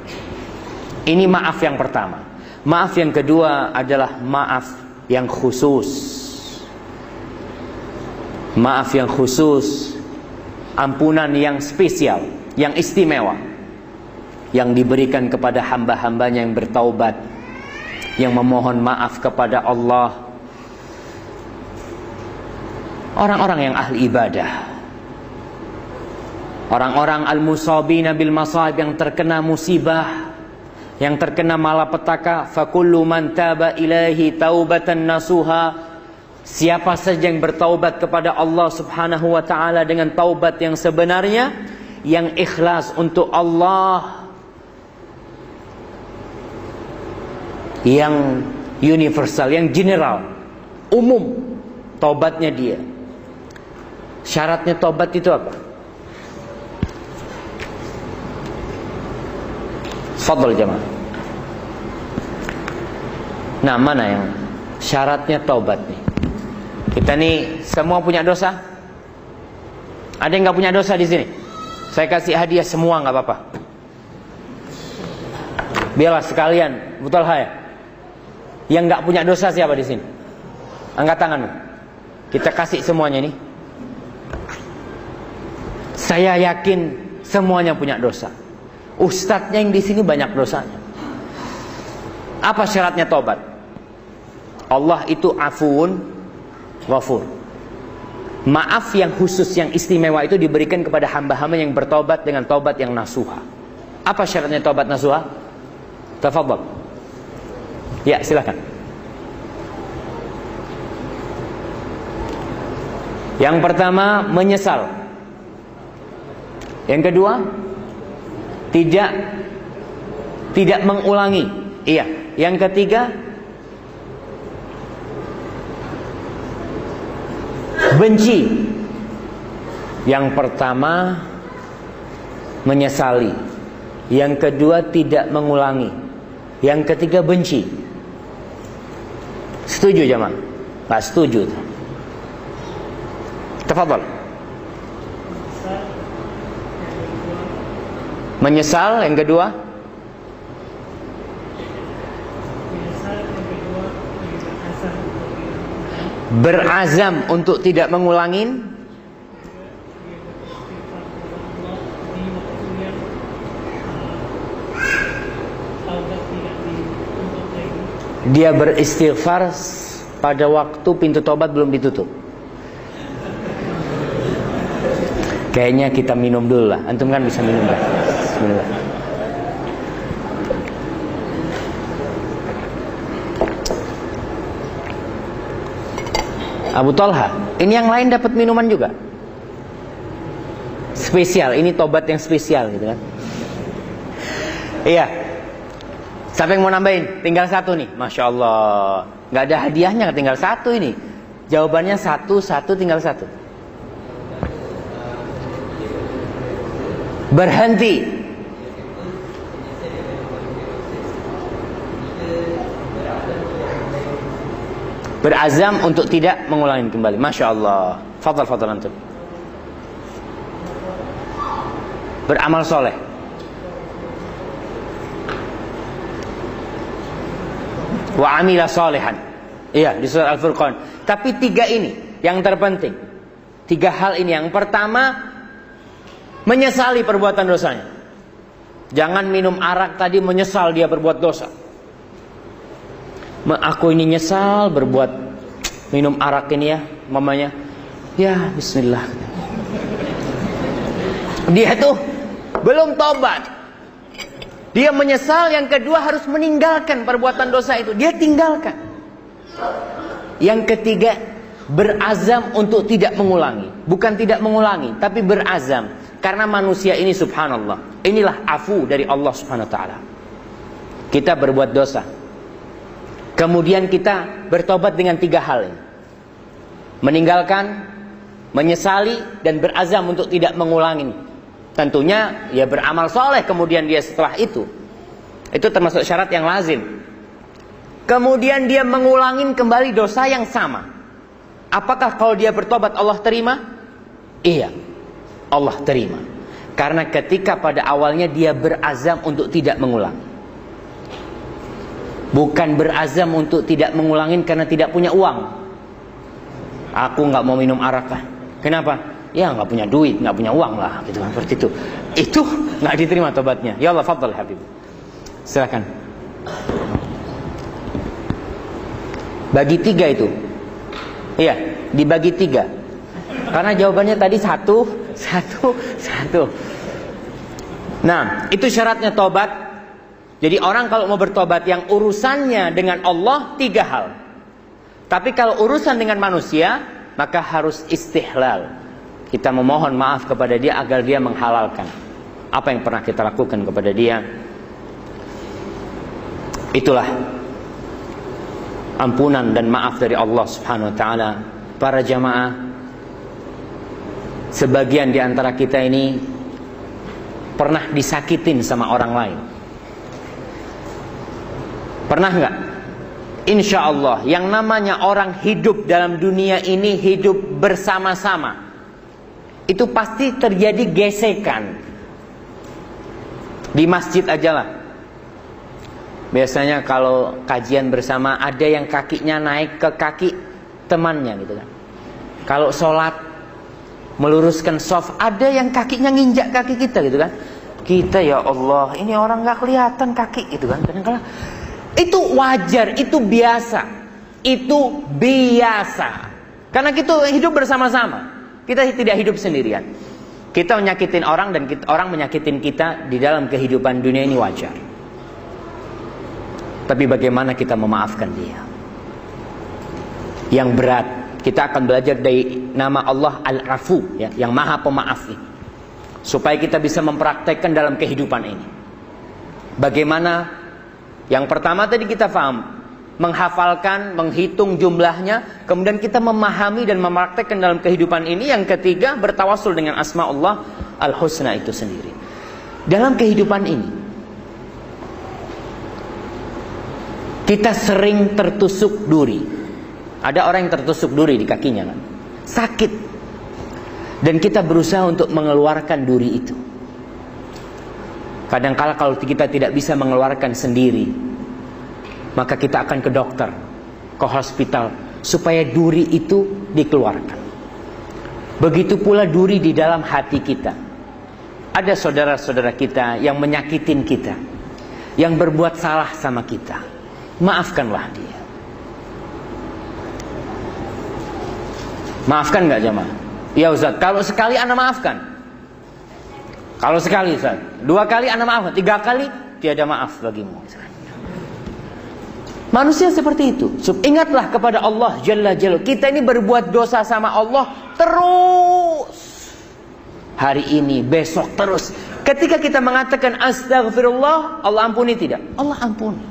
Ini maaf yang pertama. Maaf yang kedua adalah maaf yang khusus maaf yang khusus, ampunan yang spesial, yang istimewa yang diberikan kepada hamba-hambanya yang bertaubat, yang memohon maaf kepada Allah. Orang-orang yang ahli ibadah. Orang-orang al-musabina bil masaib yang terkena musibah, yang terkena malapetaka, fakullu man taba ilahi taubatan nasuha Siapa saja yang bertaubat kepada Allah Subhanahu wa taala dengan taubat yang sebenarnya, yang ikhlas untuk Allah yang universal, yang general, umum taubatnya dia. Syaratnya taubat itu apa? Fadl jemaah. Nah, mana yang syaratnya taubat nih? Kita nih semua punya dosa. Ada yang nggak punya dosa di sini? Saya kasih hadiah semua nggak apa-apa. Biarlah sekalian, betul ya. Yang nggak punya dosa siapa di sini? Angkat tangan. Kita kasih semuanya nih. Saya yakin semuanya punya dosa. Ustadznya yang di sini banyak dosanya. Apa syaratnya tobat? Allah itu afuun wafur. Maaf yang khusus yang istimewa itu diberikan kepada hamba-hamba yang bertobat dengan tobat yang nasuha. Apa syaratnya tobat nasuha? Tafadhol. Ya, silakan. Yang pertama menyesal. Yang kedua tidak tidak mengulangi. Iya. Yang ketiga benci. Yang pertama menyesali. Yang kedua tidak mengulangi. Yang ketiga benci. Setuju jemaah? Pak setuju. Tafadhal. Menyesal yang kedua? Berazam untuk tidak mengulangi Dia beristighfar pada waktu pintu tobat belum ditutup. Kayaknya kita minum dulu lah. Antum kan bisa minum lah. Bismillah. Abu Talha, ini yang lain dapat minuman juga. Spesial, ini tobat yang spesial gitu kan. Iya, Siapa yang mau nambahin? Tinggal satu nih. Masya Allah. Nggak ada hadiahnya, tinggal satu ini. Jawabannya satu, satu, tinggal satu. Berhenti. Berazam untuk tidak mengulangi kembali. Masya Allah. Fadal, fadal antum. Beramal soleh. wa amila salihan. Iya, di surat Al-Furqan. Tapi tiga ini yang terpenting. Tiga hal ini. Yang pertama, menyesali perbuatan dosanya. Jangan minum arak tadi menyesal dia berbuat dosa. Aku ini nyesal berbuat minum arak ini ya, mamanya. Ya, bismillah. Dia tuh belum tobat. Dia menyesal, yang kedua harus meninggalkan perbuatan dosa itu. Dia tinggalkan. Yang ketiga, berazam untuk tidak mengulangi. Bukan tidak mengulangi, tapi berazam. Karena manusia ini subhanallah. Inilah afu dari Allah subhanahu wa ta'ala. Kita berbuat dosa. Kemudian kita bertobat dengan tiga hal ini. Meninggalkan, menyesali, dan berazam untuk tidak mengulangi. Tentunya ya beramal soleh kemudian dia setelah itu. Itu termasuk syarat yang lazim. Kemudian dia mengulangi kembali dosa yang sama. Apakah kalau dia bertobat Allah terima? Iya. Allah terima. Karena ketika pada awalnya dia berazam untuk tidak mengulang. Bukan berazam untuk tidak mengulangin karena tidak punya uang. Aku nggak mau minum arak lah. Kenapa? ya nggak punya duit, nggak punya uang lah, gitu kan seperti itu. Itu nggak diterima tobatnya. Ya Allah, fadl Habib. Silakan. Bagi tiga itu. Iya, dibagi tiga. Karena jawabannya tadi satu, satu, satu. Nah, itu syaratnya tobat. Jadi orang kalau mau bertobat yang urusannya dengan Allah tiga hal. Tapi kalau urusan dengan manusia, maka harus istihlal. Kita memohon maaf kepada dia agar dia menghalalkan apa yang pernah kita lakukan kepada dia. Itulah ampunan dan maaf dari Allah Subhanahu wa taala. Para jamaah sebagian di antara kita ini pernah disakitin sama orang lain. Pernah nggak? Insya Allah yang namanya orang hidup dalam dunia ini hidup bersama-sama itu pasti terjadi gesekan di masjid aja lah Biasanya kalau kajian bersama ada yang kakinya naik ke kaki temannya gitu kan. Kalau sholat meluruskan soft, ada yang kakinya nginjak kaki kita gitu kan. Kita ya Allah, ini orang nggak kelihatan kaki gitu kan. Kadang-kadang itu wajar, itu biasa. Itu biasa. Karena kita hidup bersama-sama. Kita tidak hidup sendirian. Kita menyakitin orang dan kita, orang menyakitin kita di dalam kehidupan dunia ini wajar. Tapi bagaimana kita memaafkan dia? Yang berat, kita akan belajar dari nama Allah Al-Afu, ya, yang Maha Pemaaf ini. Supaya kita bisa mempraktekkan dalam kehidupan ini. Bagaimana? Yang pertama tadi kita paham, menghafalkan, menghitung jumlahnya, kemudian kita memahami dan mempraktekkan dalam kehidupan ini. Yang ketiga, bertawasul dengan asma Allah Al-Husna itu sendiri. Dalam kehidupan ini, Kita sering tertusuk duri. Ada orang yang tertusuk duri di kakinya kan. Sakit. Dan kita berusaha untuk mengeluarkan duri itu. Kadangkala kalau kita tidak bisa mengeluarkan sendiri, maka kita akan ke dokter, ke hospital supaya duri itu dikeluarkan. Begitu pula duri di dalam hati kita. Ada saudara-saudara kita yang menyakitin kita, yang berbuat salah sama kita maafkanlah dia. Maafkan nggak jemaah? Ya Ustaz, kalau sekali anda maafkan. Kalau sekali Ustaz, dua kali anda maafkan, tiga kali tiada maaf bagimu. Manusia seperti itu. Ingatlah kepada Allah Jalla Jalla. Kita ini berbuat dosa sama Allah terus. Hari ini, besok terus. Ketika kita mengatakan astagfirullah, Allah ampuni tidak? Allah ampuni.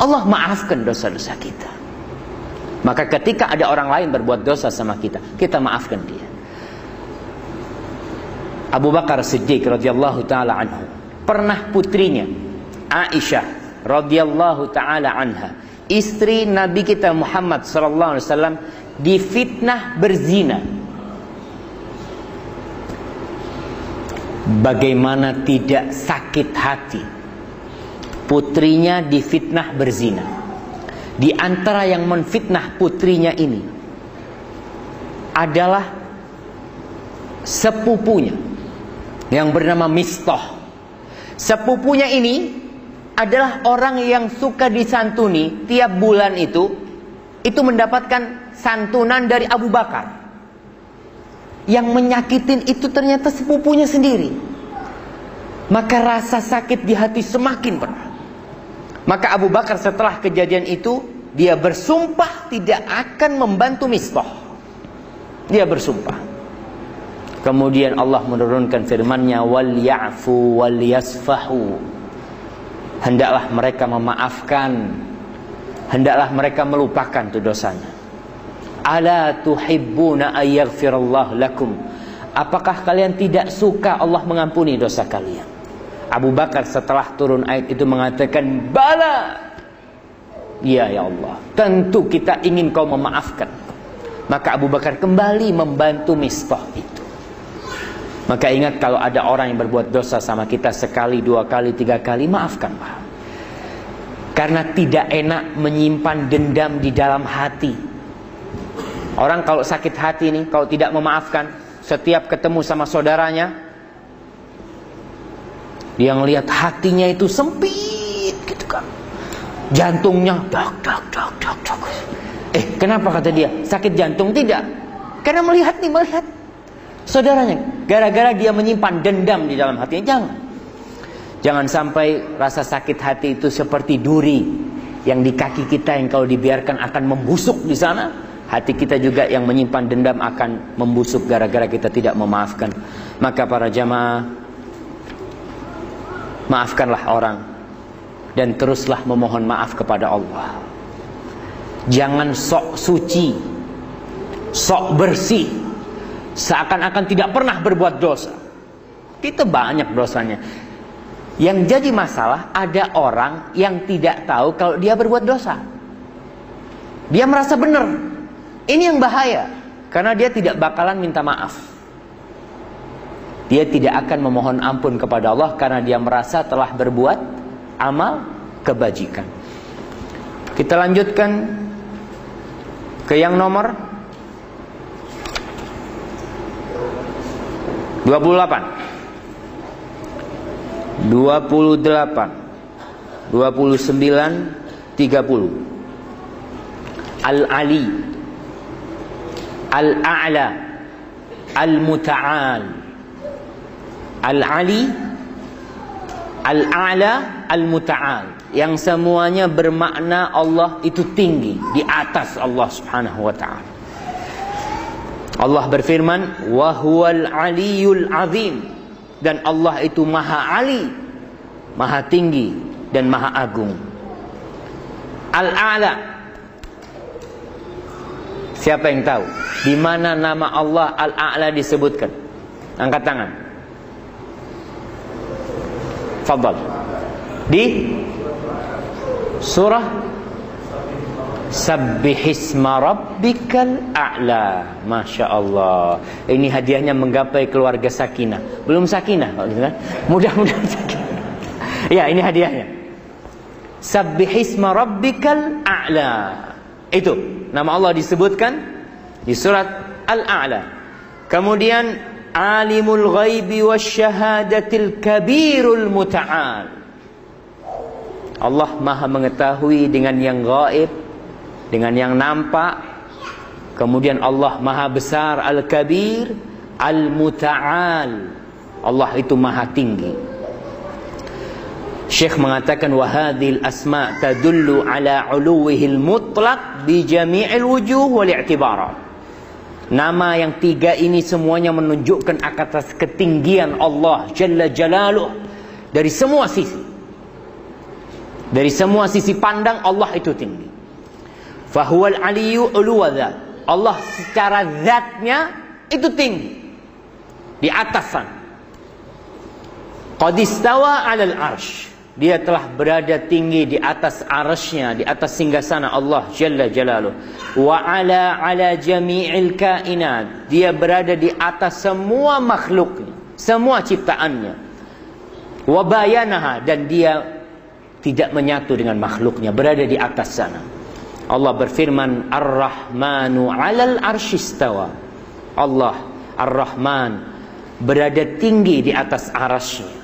Allah maafkan dosa-dosa kita. Maka ketika ada orang lain berbuat dosa sama kita, kita maafkan dia. Abu Bakar Siddiq radhiyallahu taala anhu pernah putrinya Aisyah radhiyallahu taala anha, istri Nabi kita Muhammad sallallahu alaihi wasallam difitnah berzina. Bagaimana tidak sakit hati putrinya difitnah berzina. Di antara yang menfitnah putrinya ini adalah sepupunya yang bernama Mistoh. Sepupunya ini adalah orang yang suka disantuni tiap bulan itu itu mendapatkan santunan dari Abu Bakar. Yang menyakitin itu ternyata sepupunya sendiri. Maka rasa sakit di hati semakin berat. Maka Abu Bakar setelah kejadian itu dia bersumpah tidak akan membantu Misbah. Dia bersumpah. Kemudian Allah menurunkan firman-Nya wal ya'fu wal yasfahu. Hendaklah mereka memaafkan. Hendaklah mereka melupakan itu dosanya. Ala tuhibbuna ayyaghfirallahu lakum. Apakah kalian tidak suka Allah mengampuni dosa kalian? Abu Bakar setelah turun ayat itu mengatakan bala Ya ya Allah Tentu kita ingin kau memaafkan Maka Abu Bakar kembali membantu Mistah itu Maka ingat kalau ada orang yang berbuat dosa sama kita Sekali, dua kali, tiga kali Maafkan Pak Karena tidak enak menyimpan dendam di dalam hati Orang kalau sakit hati ini Kalau tidak memaafkan Setiap ketemu sama saudaranya dia ngelihat hatinya itu sempit gitu kan. Jantungnya dak dak dak dak dak. Eh, kenapa kata dia? Sakit jantung tidak. Karena melihat nih, melihat saudaranya. Gara-gara dia menyimpan dendam di dalam hatinya. Jangan. Jangan sampai rasa sakit hati itu seperti duri yang di kaki kita yang kalau dibiarkan akan membusuk di sana. Hati kita juga yang menyimpan dendam akan membusuk gara-gara kita tidak memaafkan. Maka para jamaah Maafkanlah orang dan teruslah memohon maaf kepada Allah. Jangan sok suci, sok bersih, seakan-akan tidak pernah berbuat dosa. Kita banyak dosanya. Yang jadi masalah ada orang yang tidak tahu kalau dia berbuat dosa. Dia merasa benar. Ini yang bahaya karena dia tidak bakalan minta maaf. Dia tidak akan memohon ampun kepada Allah karena dia merasa telah berbuat amal kebajikan. Kita lanjutkan ke yang nomor 28 28 29 30 Al-Ali. Al-A'la. Al-Muta'al. Al-Ali. Al-A'la Al-Muta'al. Yang semuanya bermakna Allah itu tinggi di atas Allah Subhanahu wa taala. Allah berfirman, "Wa huwal aliyul azim." Dan Allah itu Maha Ali, Maha tinggi dan Maha agung. Al-A'la. Siapa yang tahu di mana nama Allah Al-A'la disebutkan? Angkat tangan. Fadal. Di surah Sabbihisma rabbikal a'la. Masya Allah. Ini hadiahnya menggapai keluarga sakinah. Belum sakinah Mudah-mudahan sakinah. Ya ini hadiahnya. Sabbihisma rabbikal a'la. Itu Nama Allah disebutkan Di surat Al-A'la. Kemudian Alimul ghaibi wasyahadatil kabirul muta'al. Allah maha mengetahui dengan yang gaib Dengan yang nampak Kemudian Allah maha besar Al-Kabir Al-Muta'al. Allah itu maha tinggi. Syekh mengatakan Wahadil asma' tadullu ala uluwihil mutlak Bi jami'il wujuh wal Nama yang tiga ini semuanya menunjukkan atas ketinggian Allah Jalla Jalaluh. Dari semua sisi. Dari semua sisi pandang Allah itu tinggi. Fahuwal aliyu uluwadha. Allah secara zatnya itu tinggi. Di atas sana. Qadistawa alal arsh. Dia telah berada tinggi di atas arshnya, di atas singgasana Allah Jalla Jalaluh. Wa ala ala jami'il kainat. Dia berada di atas semua makhluknya, semua ciptaannya. Wa bayanaha dan dia tidak menyatu dengan makhluknya berada di atas sana Allah berfirman Ar-Rahmanu 'alal arsyistawa Allah Ar-Rahman berada tinggi di atas arasnya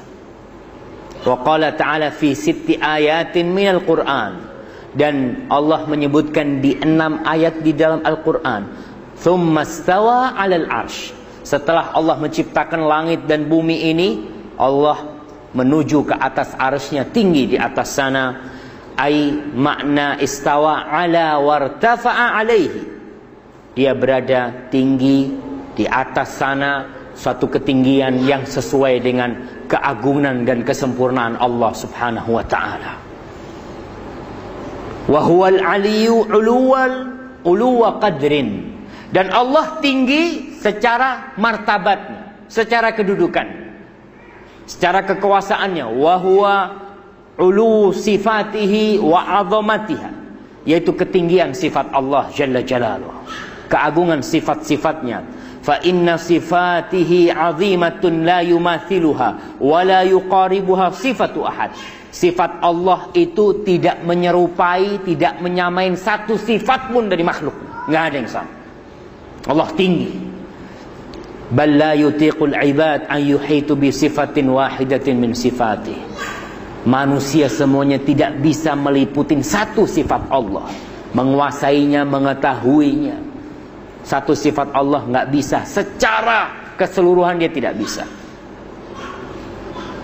wa qala ta'ala fi sitti ayatin minal Qur'an. Dan Allah menyebutkan di enam ayat di dalam Al-Quran thumma stawa 'alal arsh. Setelah Allah menciptakan langit dan bumi ini Allah menuju ke atas arusnya tinggi di atas sana ai makna istawa ala wartafa'a alaihi. Dia berada tinggi di atas sana suatu ketinggian yang sesuai dengan keagungan dan kesempurnaan Allah Subhanahu wa taala. Wa huwal aliyyu uluwal uluwa qadrin. Dan Allah tinggi secara martabatnya secara kedudukan secara kekuasaannya. Wa huwa ulu sifatihi wa azamatiha yaitu ketinggian sifat Allah jalla jalaluh keagungan sifat-sifatnya. Fa inna sifatihi azimatun la yumathiluha wa la yuqaribuha sifatu ahad. Sifat Allah itu tidak menyerupai tidak menyamain satu sifat pun dari makhluk. Nggak ada yang sama. Allah tinggi. Bal la yutiqul ibad an yuhitu bi sifatin wahidatin min sifati manusia semuanya tidak bisa meliputin satu sifat Allah. Menguasainya mengetahuinya. Satu sifat Allah nggak bisa. Secara keseluruhan dia tidak bisa.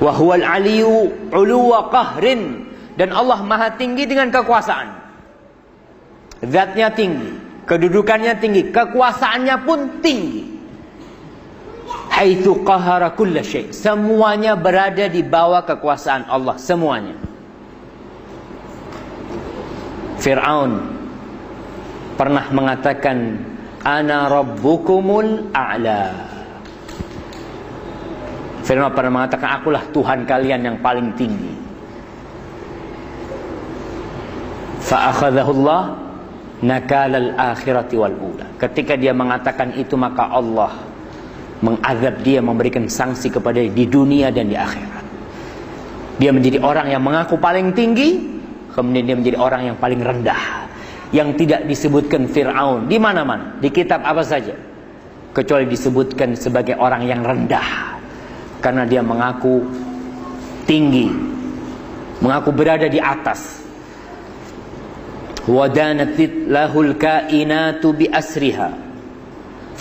Wa huwal aliyu uluwa qahrin. Dan Allah maha tinggi dengan kekuasaan. Zatnya tinggi kedudukannya tinggi kekuasaannya pun tinggi haitsu qahara kulla syai. Semuanya berada di bawah kekuasaan Allah, semuanya. Firaun pernah mengatakan ana rabbukumul a'la. Firman pernah mengatakan akulah Tuhan kalian yang paling tinggi. Fa akhadahu Allah nakal al-akhirati wal ula. Ketika dia mengatakan itu maka Allah mengazab dia memberikan sanksi kepada dia di dunia dan di akhirat Dia menjadi orang yang mengaku paling tinggi, kemudian dia menjadi orang yang paling rendah. Yang tidak disebutkan Fir'aun di mana-mana, di kitab apa saja. Kecuali disebutkan sebagai orang yang rendah. Karena dia mengaku tinggi, mengaku berada di atas. Wadanatit lahul kainatu bi asriha.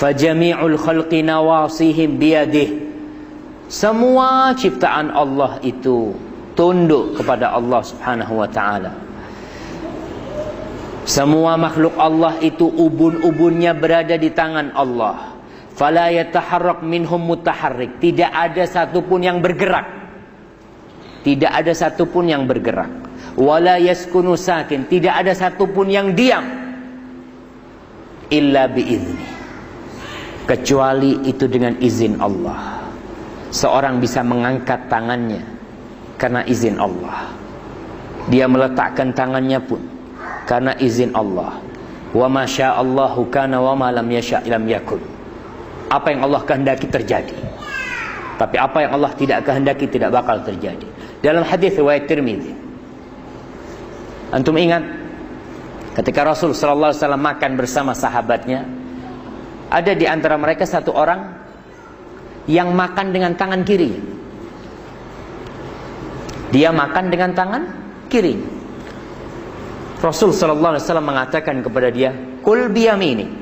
Fajami'ul khalqi nawasihim biyadih. Semua ciptaan Allah itu tunduk kepada Allah Subhanahu wa taala. Semua makhluk Allah itu ubun-ubunnya berada di tangan Allah. Fala yataharrak minhum mutaharrik. Tidak ada satupun yang bergerak. Tidak ada satupun yang bergerak. Wala yaskunu sakin. Tidak ada satupun yang diam. Illa biizni. Kecuali itu dengan izin Allah seorang bisa mengangkat tangannya karena izin Allah. Dia meletakkan tangannya pun karena izin Allah. Wa ma Allahu kana wa ma lam yasha' lam yakun. Apa yang Allah kehendaki terjadi. Tapi apa yang Allah tidak kehendaki tidak bakal terjadi. Dalam hadis riwayat Tirmizi. Antum ingat ketika Rasul sallallahu alaihi wasallam makan bersama sahabatnya, ada di antara mereka satu orang yang makan dengan tangan kiri. Dia makan dengan tangan kiri. Rasul sallallahu alaihi wasallam mengatakan kepada dia, "Kul biyamini."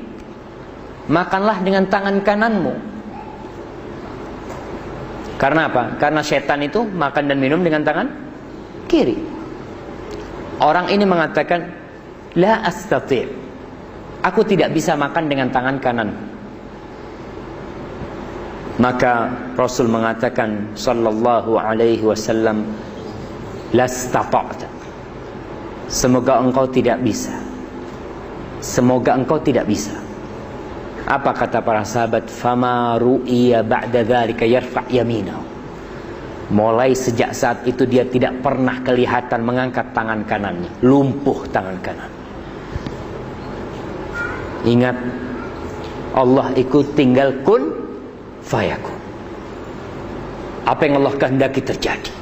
Makanlah dengan tangan kananmu. Karena apa? Karena setan itu makan dan minum dengan tangan kiri. Orang ini mengatakan, "La astati'." Aku tidak bisa makan dengan tangan kanan. Maka Rasul mengatakan sallallahu alaihi wasallam lastata'ta. Semoga engkau tidak bisa. Semoga engkau tidak bisa. Apa kata para sahabat? Fama ru'iya ba'da dzalika yarfa' yaminahu. Mulai sejak saat itu dia tidak pernah kelihatan mengangkat tangan kanannya, lumpuh tangan kanan. Ingat Allah ikut tinggal kun fayakun. Apa yang Allah kehendaki terjadi.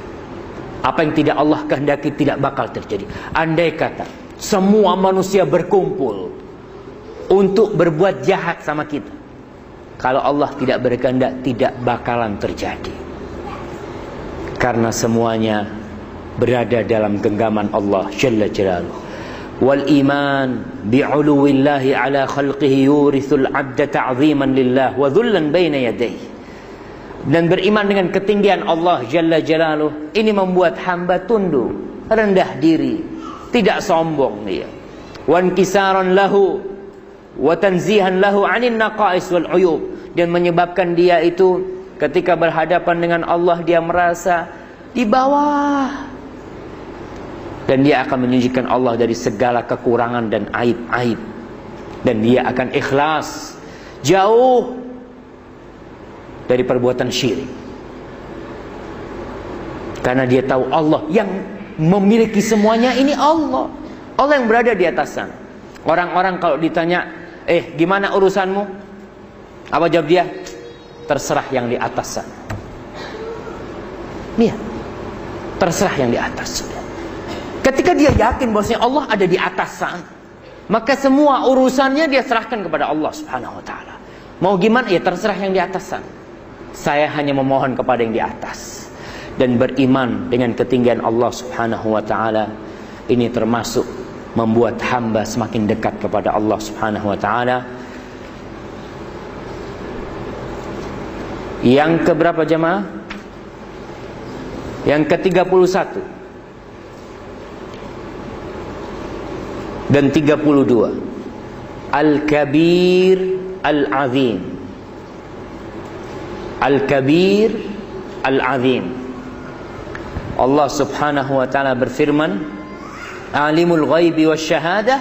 Apa yang tidak Allah kehendaki tidak bakal terjadi. Andai kata semua manusia berkumpul untuk berbuat jahat sama kita. Kalau Allah tidak berkehendak tidak bakalan terjadi. Karena semuanya berada dalam genggaman Allah Jalla Jalaluhu. والإيمان بعلو الله على خلقه يورث العبد تعظيما لله وذلا بين يديه dan beriman dengan ketinggian Allah Jalla Jalaluh ini membuat hamba tunduk rendah diri tidak sombong dia wan kisaran lahu wa tanzihan lahu anin naqais wal uyub dan menyebabkan dia itu ketika berhadapan dengan Allah dia merasa di bawah dan dia akan menunjukkan Allah dari segala kekurangan dan aib-aib. Dan dia akan ikhlas jauh dari perbuatan syirik. Karena dia tahu Allah yang memiliki semuanya ini Allah. Allah yang berada di atas sana orang-orang kalau ditanya eh gimana urusanmu? Apa jawab dia? Terserah yang di atas sana iya. Terserah yang di atas sana Ketika dia yakin bahwasanya Allah ada di atas sana, maka semua urusannya dia serahkan kepada Allah Subhanahu wa taala. Mau gimana ya terserah yang di atas sana. Saya hanya memohon kepada yang di atas dan beriman dengan ketinggian Allah Subhanahu wa taala. Ini termasuk membuat hamba semakin dekat kepada Allah Subhanahu wa taala. Yang keberapa jemaah? Yang ke-31 dan 32 Al-Kabir Al-Azim. Al-Kabir Al-Azim. Allah subhanahu wa ta'ala berfirman Alimul ghaibi wa syahadah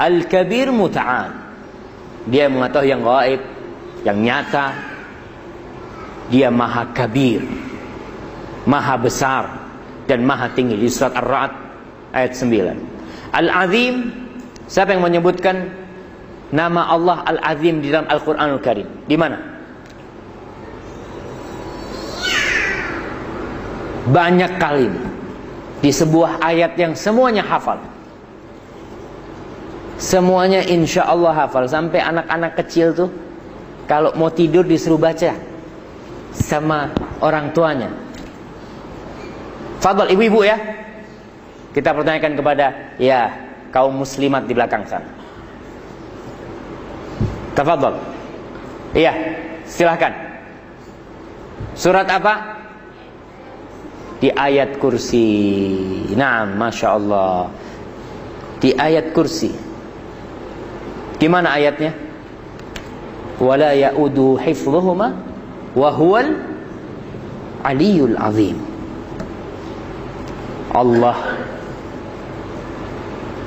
Al-Kabir Muta'al Dia mengetahui yang gaib Yang nyata. Dia maha kabir Maha besar Dan maha tinggi. Di surat Ar-Ra'ad ayat 9 Al-Azim Siapa yang menyebutkan nama Allah Al-Azim di dalam Al-Qur'anul Karim? Di mana? banyak kali di sebuah ayat yang semuanya hafal. Semuanya insya Allah hafal sampai anak-anak kecil tuh kalau mau tidur disuruh baca sama orang tuanya. Fadl ibu-ibu ya. Kita pertanyakan kepada ya kaum muslimat di belakang sana. Tafadhol. Iya, silahkan. Surat apa? Di ayat kursi. Nah, masya Allah. Di ayat kursi. Di mana ayatnya? Wala ya'udu hifdhuhuma wa huwal aliyul azim. Allah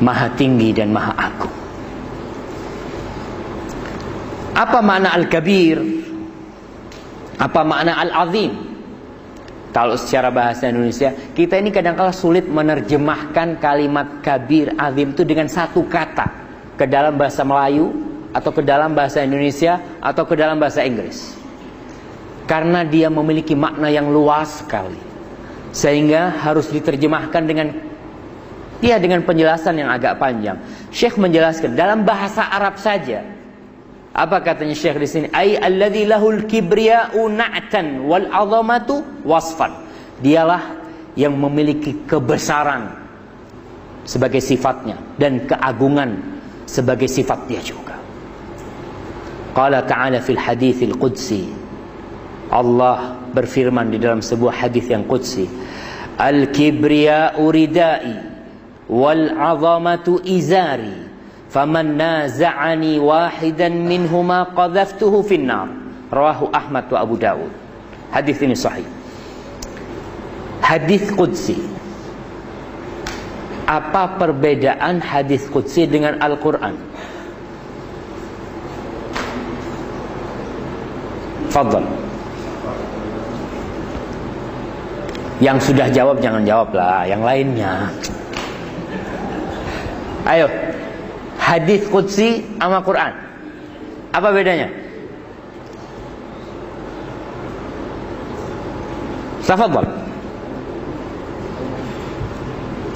Maha tinggi dan maha agung. Apa makna al-kabir? Apa makna al-azim? Kalau secara bahasa Indonesia, kita ini kadang-kala sulit menerjemahkan kalimat kabir, azim itu dengan satu kata ke dalam bahasa Melayu atau ke dalam bahasa Indonesia atau ke dalam bahasa Inggris. Karena dia memiliki makna yang luas sekali. Sehingga harus diterjemahkan dengan ya dengan penjelasan yang agak panjang. Syekh menjelaskan dalam bahasa Arab saja apa katanya Syekh di sini? Ai alladzi lahul kibriya'u na'tan wal 'azamatu wasfan. Dialah yang memiliki kebesaran sebagai sifatnya dan keagungan sebagai sifat dia juga. Qala ta'ala fil hadithil qudsi. Allah berfirman di dalam sebuah hadis yang qudsi. Al kibriya'u ridai wal 'azamatu izari. Faman naza'ani wahidan minhuma qadhaftuhu finnar. Rawahu Ahmad wa Abu Dawud. Hadis ini sahih. Hadis qudsi. Apa perbedaan hadis qudsi dengan Al-Qur'an? Fadal Yang sudah jawab jangan jawab lah. Yang lainnya Ayo hadis qudsi sama Quran. Apa bedanya? Tafadhal.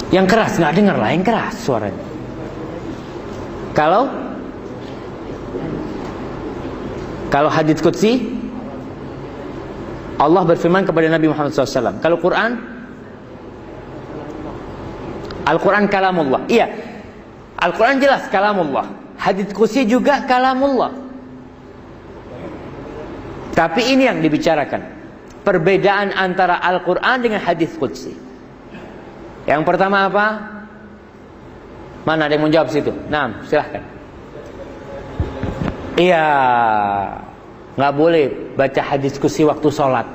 Yang keras nggak dengar lah, yang keras suaranya. Kalau kalau hadis qudsi Allah berfirman kepada Nabi Muhammad SAW. Kalau Quran Al-Quran kalamullah. Iya, Al-Quran jelas kalamullah. Hadits kursi juga kalamullah. Tapi ini yang dibicarakan. Perbedaan antara Al-Quran dengan hadis kursi. Yang pertama apa? Mana ada yang mau jawab situ? Nah, silahkan. Iya, nggak boleh baca hadis kursi waktu sholat.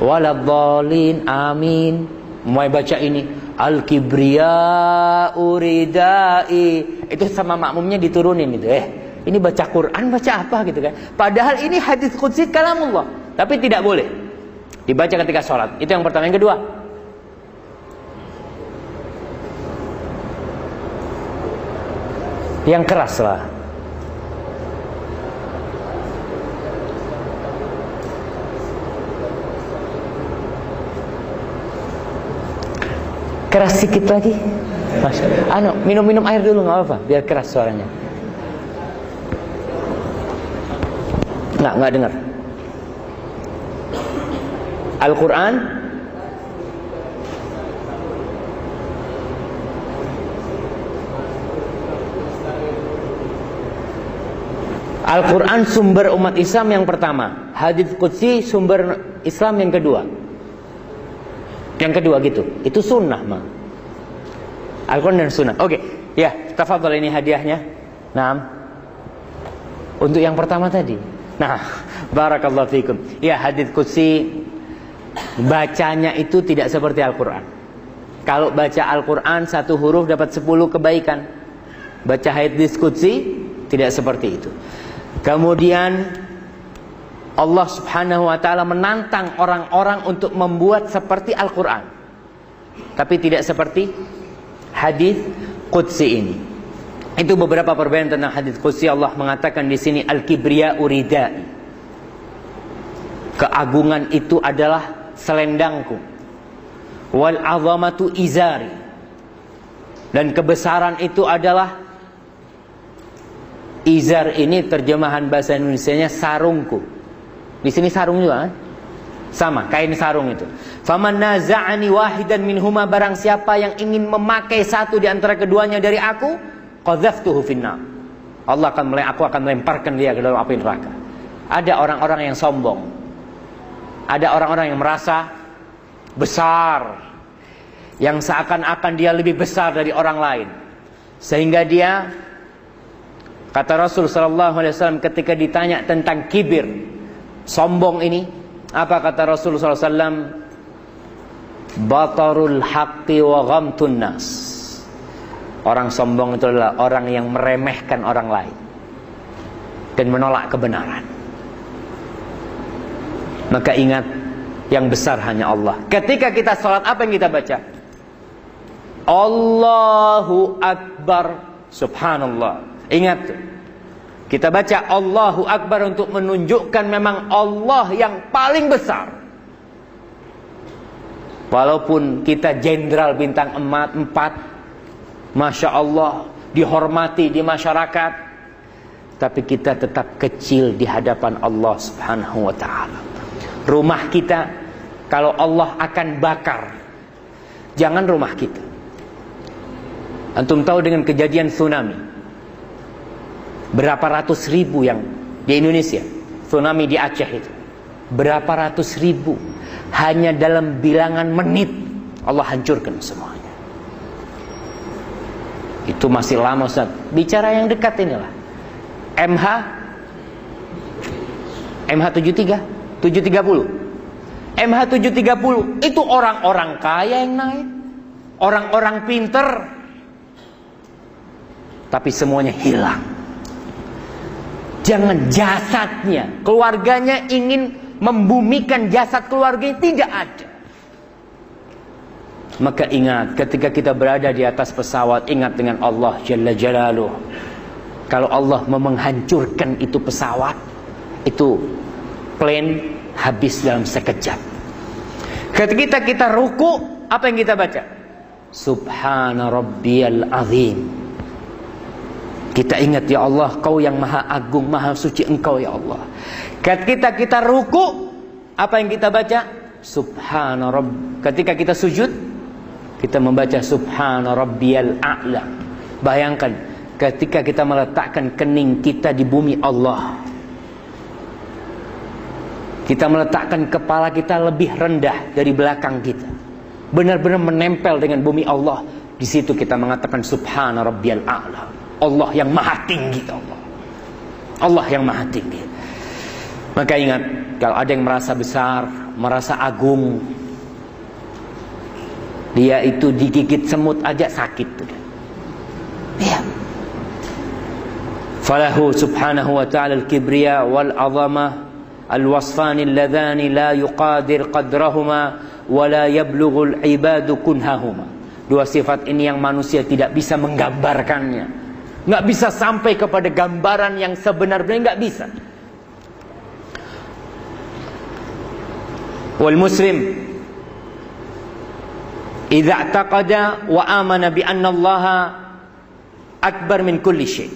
Waladhalin, amin. Mau baca ini, al kibriya uridai itu sama makmumnya diturunin itu eh. Ini baca Quran baca apa gitu kan? Padahal ini hadis qudsi kalamullah tapi tidak boleh dibaca ketika sholat. Itu yang pertama. Yang kedua yang keras lah Keras sedikit lagi. Anu, minum-minum air dulu nggak apa-apa, biar keras suaranya. Nggak, nggak dengar. Al-Quran Al-Quran sumber umat Islam yang pertama Hadis Qudsi sumber Islam yang kedua yang kedua gitu. Itu sunnah mah. Al-Quran dan sunnah. Oke, okay. ya, tafadhol ini hadiahnya. Nah, untuk yang pertama tadi. Nah, barakallahu fikum. Ya, hadis qudsi bacanya itu tidak seperti Al-Quran. Kalau baca Al-Quran satu huruf dapat sepuluh kebaikan. Baca hadis qudsi tidak seperti itu. Kemudian Allah Subhanahu wa taala menantang orang-orang untuk membuat seperti Al-Qur'an. Tapi tidak seperti hadis qudsi ini. Itu beberapa perbedaan tentang hadis qudsi Allah mengatakan di sini al-kibriya uridai. Keagungan itu adalah selendangku. Wal azamatu izari. Dan kebesaran itu adalah izar ini terjemahan bahasa Indonesia-nya sarungku. Di sini sarung juga kan? Sama, kain sarung itu. Faman naza'ani wahidan minhuma barang siapa yang ingin memakai satu di antara keduanya dari aku, qadzaftuhu finnar. Allah akan aku akan melemparkan dia ke dalam api neraka. Ada orang-orang yang sombong. Ada orang-orang yang merasa besar. Yang seakan-akan dia lebih besar dari orang lain. Sehingga dia kata Rasul sallallahu alaihi wasallam ketika ditanya tentang kibir, sombong ini, apa kata Rasulullah SAW? Batarul haqqi wa ghamtun nas. Orang sombong itu adalah orang yang meremehkan orang lain dan menolak kebenaran. Maka ingat yang besar hanya Allah. Ketika kita sholat apa yang kita baca? Allahu Akbar Subhanallah. Ingat kita baca Allahu Akbar untuk menunjukkan memang Allah yang paling besar. Walaupun kita jenderal bintang emat empat, masya Allah dihormati di masyarakat, tapi kita tetap kecil di hadapan Allah Subhanahu Wa Taala. Rumah kita kalau Allah akan bakar, jangan rumah kita. Antum tahu dengan kejadian tsunami Berapa ratus ribu yang di Indonesia Tsunami di Aceh itu. Berapa ratus ribu. Hanya dalam bilangan menit Allah hancurkan semuanya. Itu masih lama Ustaz. Bicara yang dekat inilah. MH MH 73 730 MH 730 Itu orang-orang kaya yang naik. Orang-orang pinter. Tapi semuanya hilang Jangan jasadnya, keluarganya ingin membumikan jasad keluarganya tidak ada. Maka ingat ketika kita berada di atas pesawat ingat dengan Allah Jalla Jalaluh. Kalau Allah mau menghancurkan itu pesawat, itu plane habis dalam sekejap. Ketika kita ruku, apa yang kita baca? Subhana rabbiyal azim. Kita ingat ya Allah, Kau yang maha agung, maha suci Engkau ya Allah. Ketika kita ruku, apa yang kita baca? Subhana Rabb. Ketika kita sujud, kita membaca Subhana Rabbiyal A'la. Bayangkan, ketika kita meletakkan kening kita di bumi Allah. Kita meletakkan kepala kita lebih rendah dari belakang kita. Benar-benar menempel dengan bumi Allah. Di situ kita mengatakan Subhana Rabbiyal A'la. Allah yang maha tinggi Allah. Allah yang maha tinggi. Maka ingat, kalau ada yang merasa besar, merasa agung, dia itu digigit semut aja sakit. Iya. Falahu subhanahu wa ta'ala al-kibriya wal azamah al-wasfani alladhani la yuqadir qadrahuma wa la yablughu al-ibadu kunhahuma. Dua sifat ini yang manusia tidak bisa menggambarkannya nggak bisa sampai kepada gambaran yang sebenarnya nggak bisa. Wal muslim idza taqada wa amana bi anna Allah akbar min kulli syai.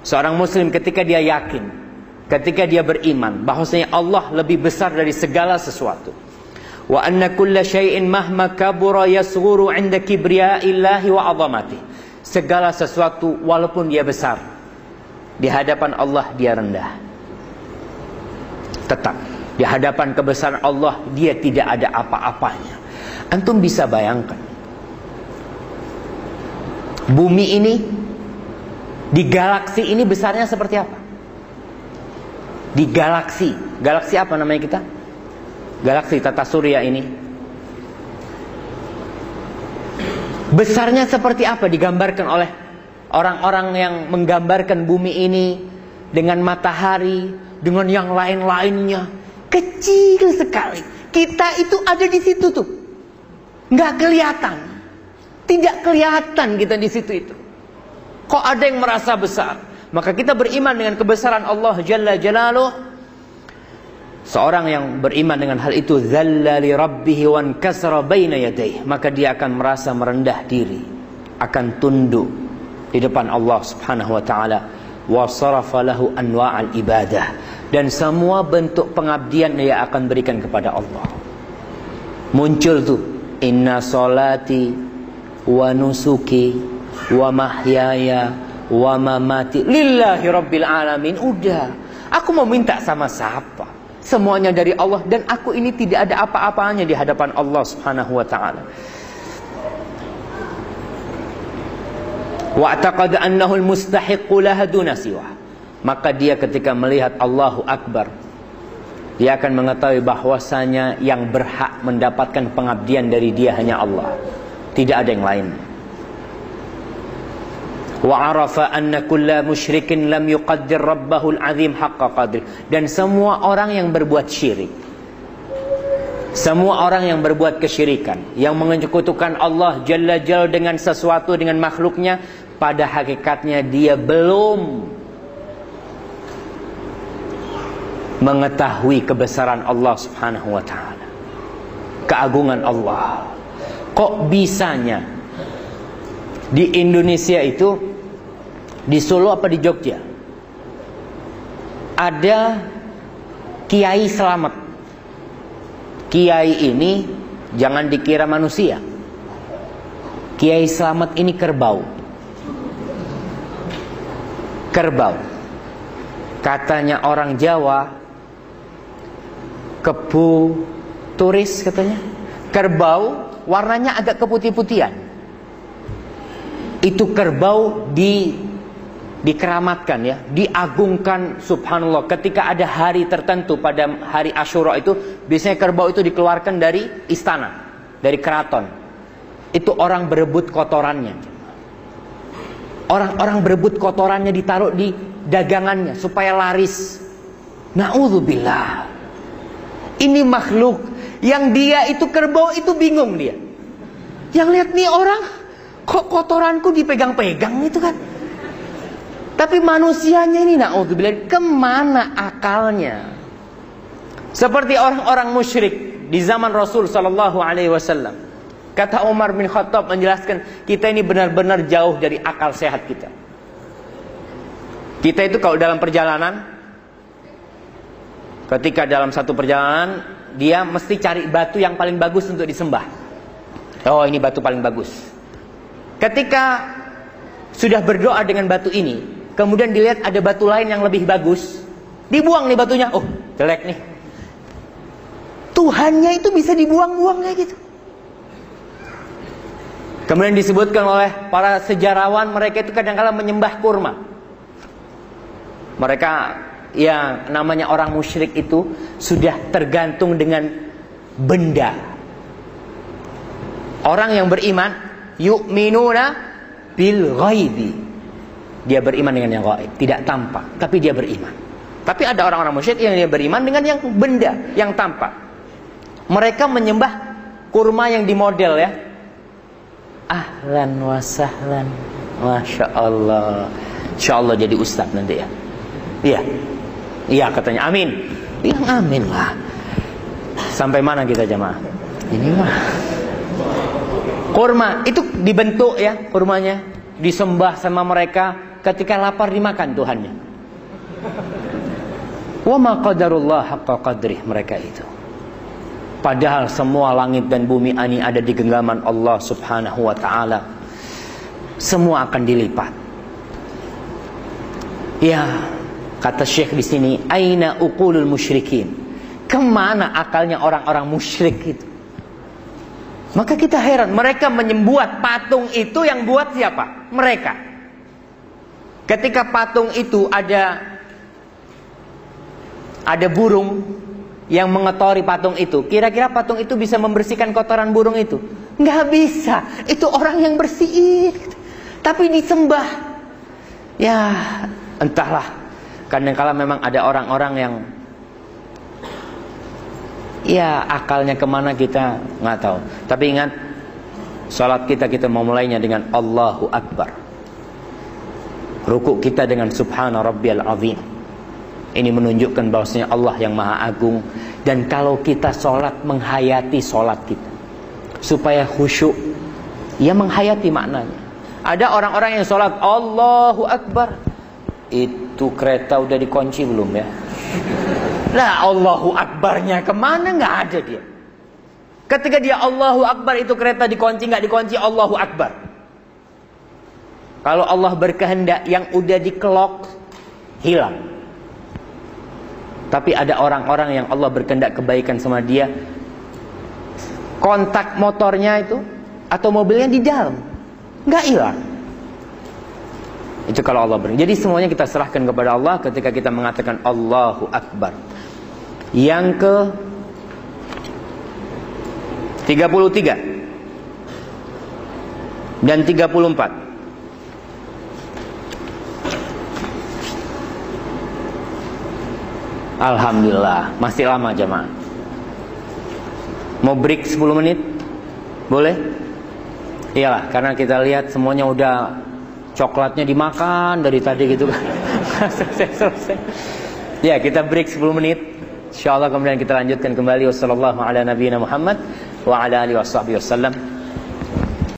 Seorang muslim ketika dia yakin, ketika dia beriman bahwasanya Allah lebih besar dari segala sesuatu. Wa anna kulla syai'in mahma kabura yasghuru 'inda kibriya'illahi wa 'azamatihi segala sesuatu walaupun dia besar di hadapan Allah dia rendah. Tetap di hadapan kebesaran Allah dia tidak ada apa-apanya. Antum bisa bayangkan bumi ini di galaksi ini besarnya seperti apa? Di galaksi. Galaksi apa namanya kita? Galaksi tata surya ini Besarnya seperti apa digambarkan oleh orang-orang yang menggambarkan bumi ini dengan matahari, dengan yang lain-lainnya. Kecil sekali. Kita itu ada di situ tuh. Nggak kelihatan. Tidak kelihatan kita di situ itu. Kok ada yang merasa besar? Maka kita beriman dengan kebesaran Allah Jalla Jalaluh. Seorang yang beriman dengan hal itu zalla li rabbih wa kasara baina yadayhi, maka dia akan merasa merendah diri, akan tunduk di depan Allah Subhanahu wa taala wa sarafa lahu anwa'al ibadah dan semua bentuk pengabdian dia akan berikan kepada Allah. Muncul tuh inna salati wa nusuki wa mahyaya wa mamati lillahi rabbil alamin. Udah, aku mau minta sama siapa? Semuanya dari Allah dan aku ini tidak ada apa-apanya di hadapan Allah Subhanahu wa taala. Wa'taqad annahu al-mustahiq lahaduna siwa. Maka dia ketika melihat Allahu Akbar dia akan mengetahui bahwasanya yang berhak mendapatkan pengabdian dari dia hanya Allah. Tidak ada yang lain. Arafa anna kulla musyrikin lam yuqaddir rabbahu al-azim haqqa qadri. Dan semua orang yang berbuat syirik. Semua orang yang berbuat kesyirikan, yang menyekutukan Allah Jalla Jalla dengan sesuatu dengan makhluknya, pada hakikatnya dia belum mengetahui kebesaran Allah Subhanahu wa taala. Keagungan Allah. Kok bisanya di Indonesia itu di Solo apa di Jogja? Ada kiai selamat. Kiai ini jangan dikira manusia. Kiai selamat ini kerbau. Kerbau. Katanya orang Jawa kebu turis katanya. Kerbau warnanya agak keputih-putihan. Itu kerbau di dikeramatkan ya, diagungkan subhanallah ketika ada hari tertentu pada hari Asyura itu biasanya kerbau itu dikeluarkan dari istana, dari keraton. Itu orang berebut kotorannya. Orang-orang berebut kotorannya ditaruh di dagangannya supaya laris. Nauzubillah. Ini makhluk yang dia itu kerbau itu bingung dia. Yang lihat nih orang kok kotoranku dipegang-pegang itu kan. Tapi manusianya ini naudzubillah ke mana akalnya? Seperti orang-orang musyrik di zaman Rasul Sallallahu Alaihi Wasallam. Kata Umar bin Khattab menjelaskan kita ini benar-benar jauh dari akal sehat kita. Kita itu kalau dalam perjalanan, ketika dalam satu perjalanan dia mesti cari batu yang paling bagus untuk disembah. Oh ini batu paling bagus. Ketika sudah berdoa dengan batu ini, kemudian dilihat ada batu lain yang lebih bagus, dibuang nih batunya. Oh, jelek nih. Tuhannya itu bisa dibuang-buang kayak gitu. Kemudian disebutkan oleh para sejarawan mereka itu kadang-kala menyembah kurma. Mereka yang namanya orang musyrik itu sudah tergantung dengan benda. Orang yang beriman yu'minuna bil ghaibi. Dia beriman dengan yang gaib, tidak tampak, tapi dia beriman. Tapi ada orang-orang musyrik yang dia beriman dengan yang benda, yang tampak. Mereka menyembah kurma yang dimodel ya. Ahlan wa sahlan. Masya Allah. Insya Allah jadi ustaz nanti ya. Iya. Iya katanya amin. Yang amin lah. Sampai mana kita jemaah? Ini mah. Kurma itu dibentuk ya kurmanya, disembah sama mereka ketika lapar dimakan Tuhannya. Wa ma qadarullah haqqa qadrih mereka itu. Padahal semua langit dan bumi ini ada di genggaman Allah Subhanahu wa taala. Semua akan dilipat. Ya, kata Syekh di sini, aina uqulul musyrikin? Ke mana akalnya orang-orang musyrik itu? Maka kita heran, mereka menyembuat patung itu yang buat siapa? Mereka. Ketika patung itu ada ada burung yang mengotori patung itu, kira-kira patung itu bisa membersihkan kotoran burung itu? Nggak bisa. Itu orang yang bersihin. Tapi disembah. Ya, entahlah. Kadang-kala memang ada orang-orang yang Ya akalnya ke mana kita nggak tahu. Tapi ingat, salat kita kita mau mulainya dengan Allahu Akbar. Rukuk kita dengan Subhana Rabbiyal Azim. Ini menunjukkan bahwasanya Allah yang Maha Agung dan kalau kita sholat menghayati sholat kita supaya khusyuk, ya menghayati maknanya. Ada orang-orang yang sholat Allahu Akbar, itu kereta udah dikunci belum ya? Lah Allahu Akbarnya ke mana nggak ada dia? Ketika dia Allahu Akbar itu kereta dikunci nggak dikunci Allahu Akbar. Kalau Allah berkehendak yang udah dikelok hilang. Tapi ada orang-orang yang Allah berkehendak kebaikan sama dia. Kontak motornya itu atau mobilnya di dalam. Nggak hilang. Itu kalau Allah beri. Jadi semuanya kita serahkan kepada Allah ketika kita mengatakan Allahu Akbar. Yang ke 33 dan 34. Alhamdulillah, masih lama jemaah. Mau break 10 menit? Boleh? Iyalah, karena kita lihat semuanya udah coklatnya dimakan dari tadi gitu kan. selesai, selesai. Ya, kita break 10 menit. Insyaallah kemudian kita lanjutkan kembali wasallallahu ala nabiyina Muhammad wa ala alihi wasallam.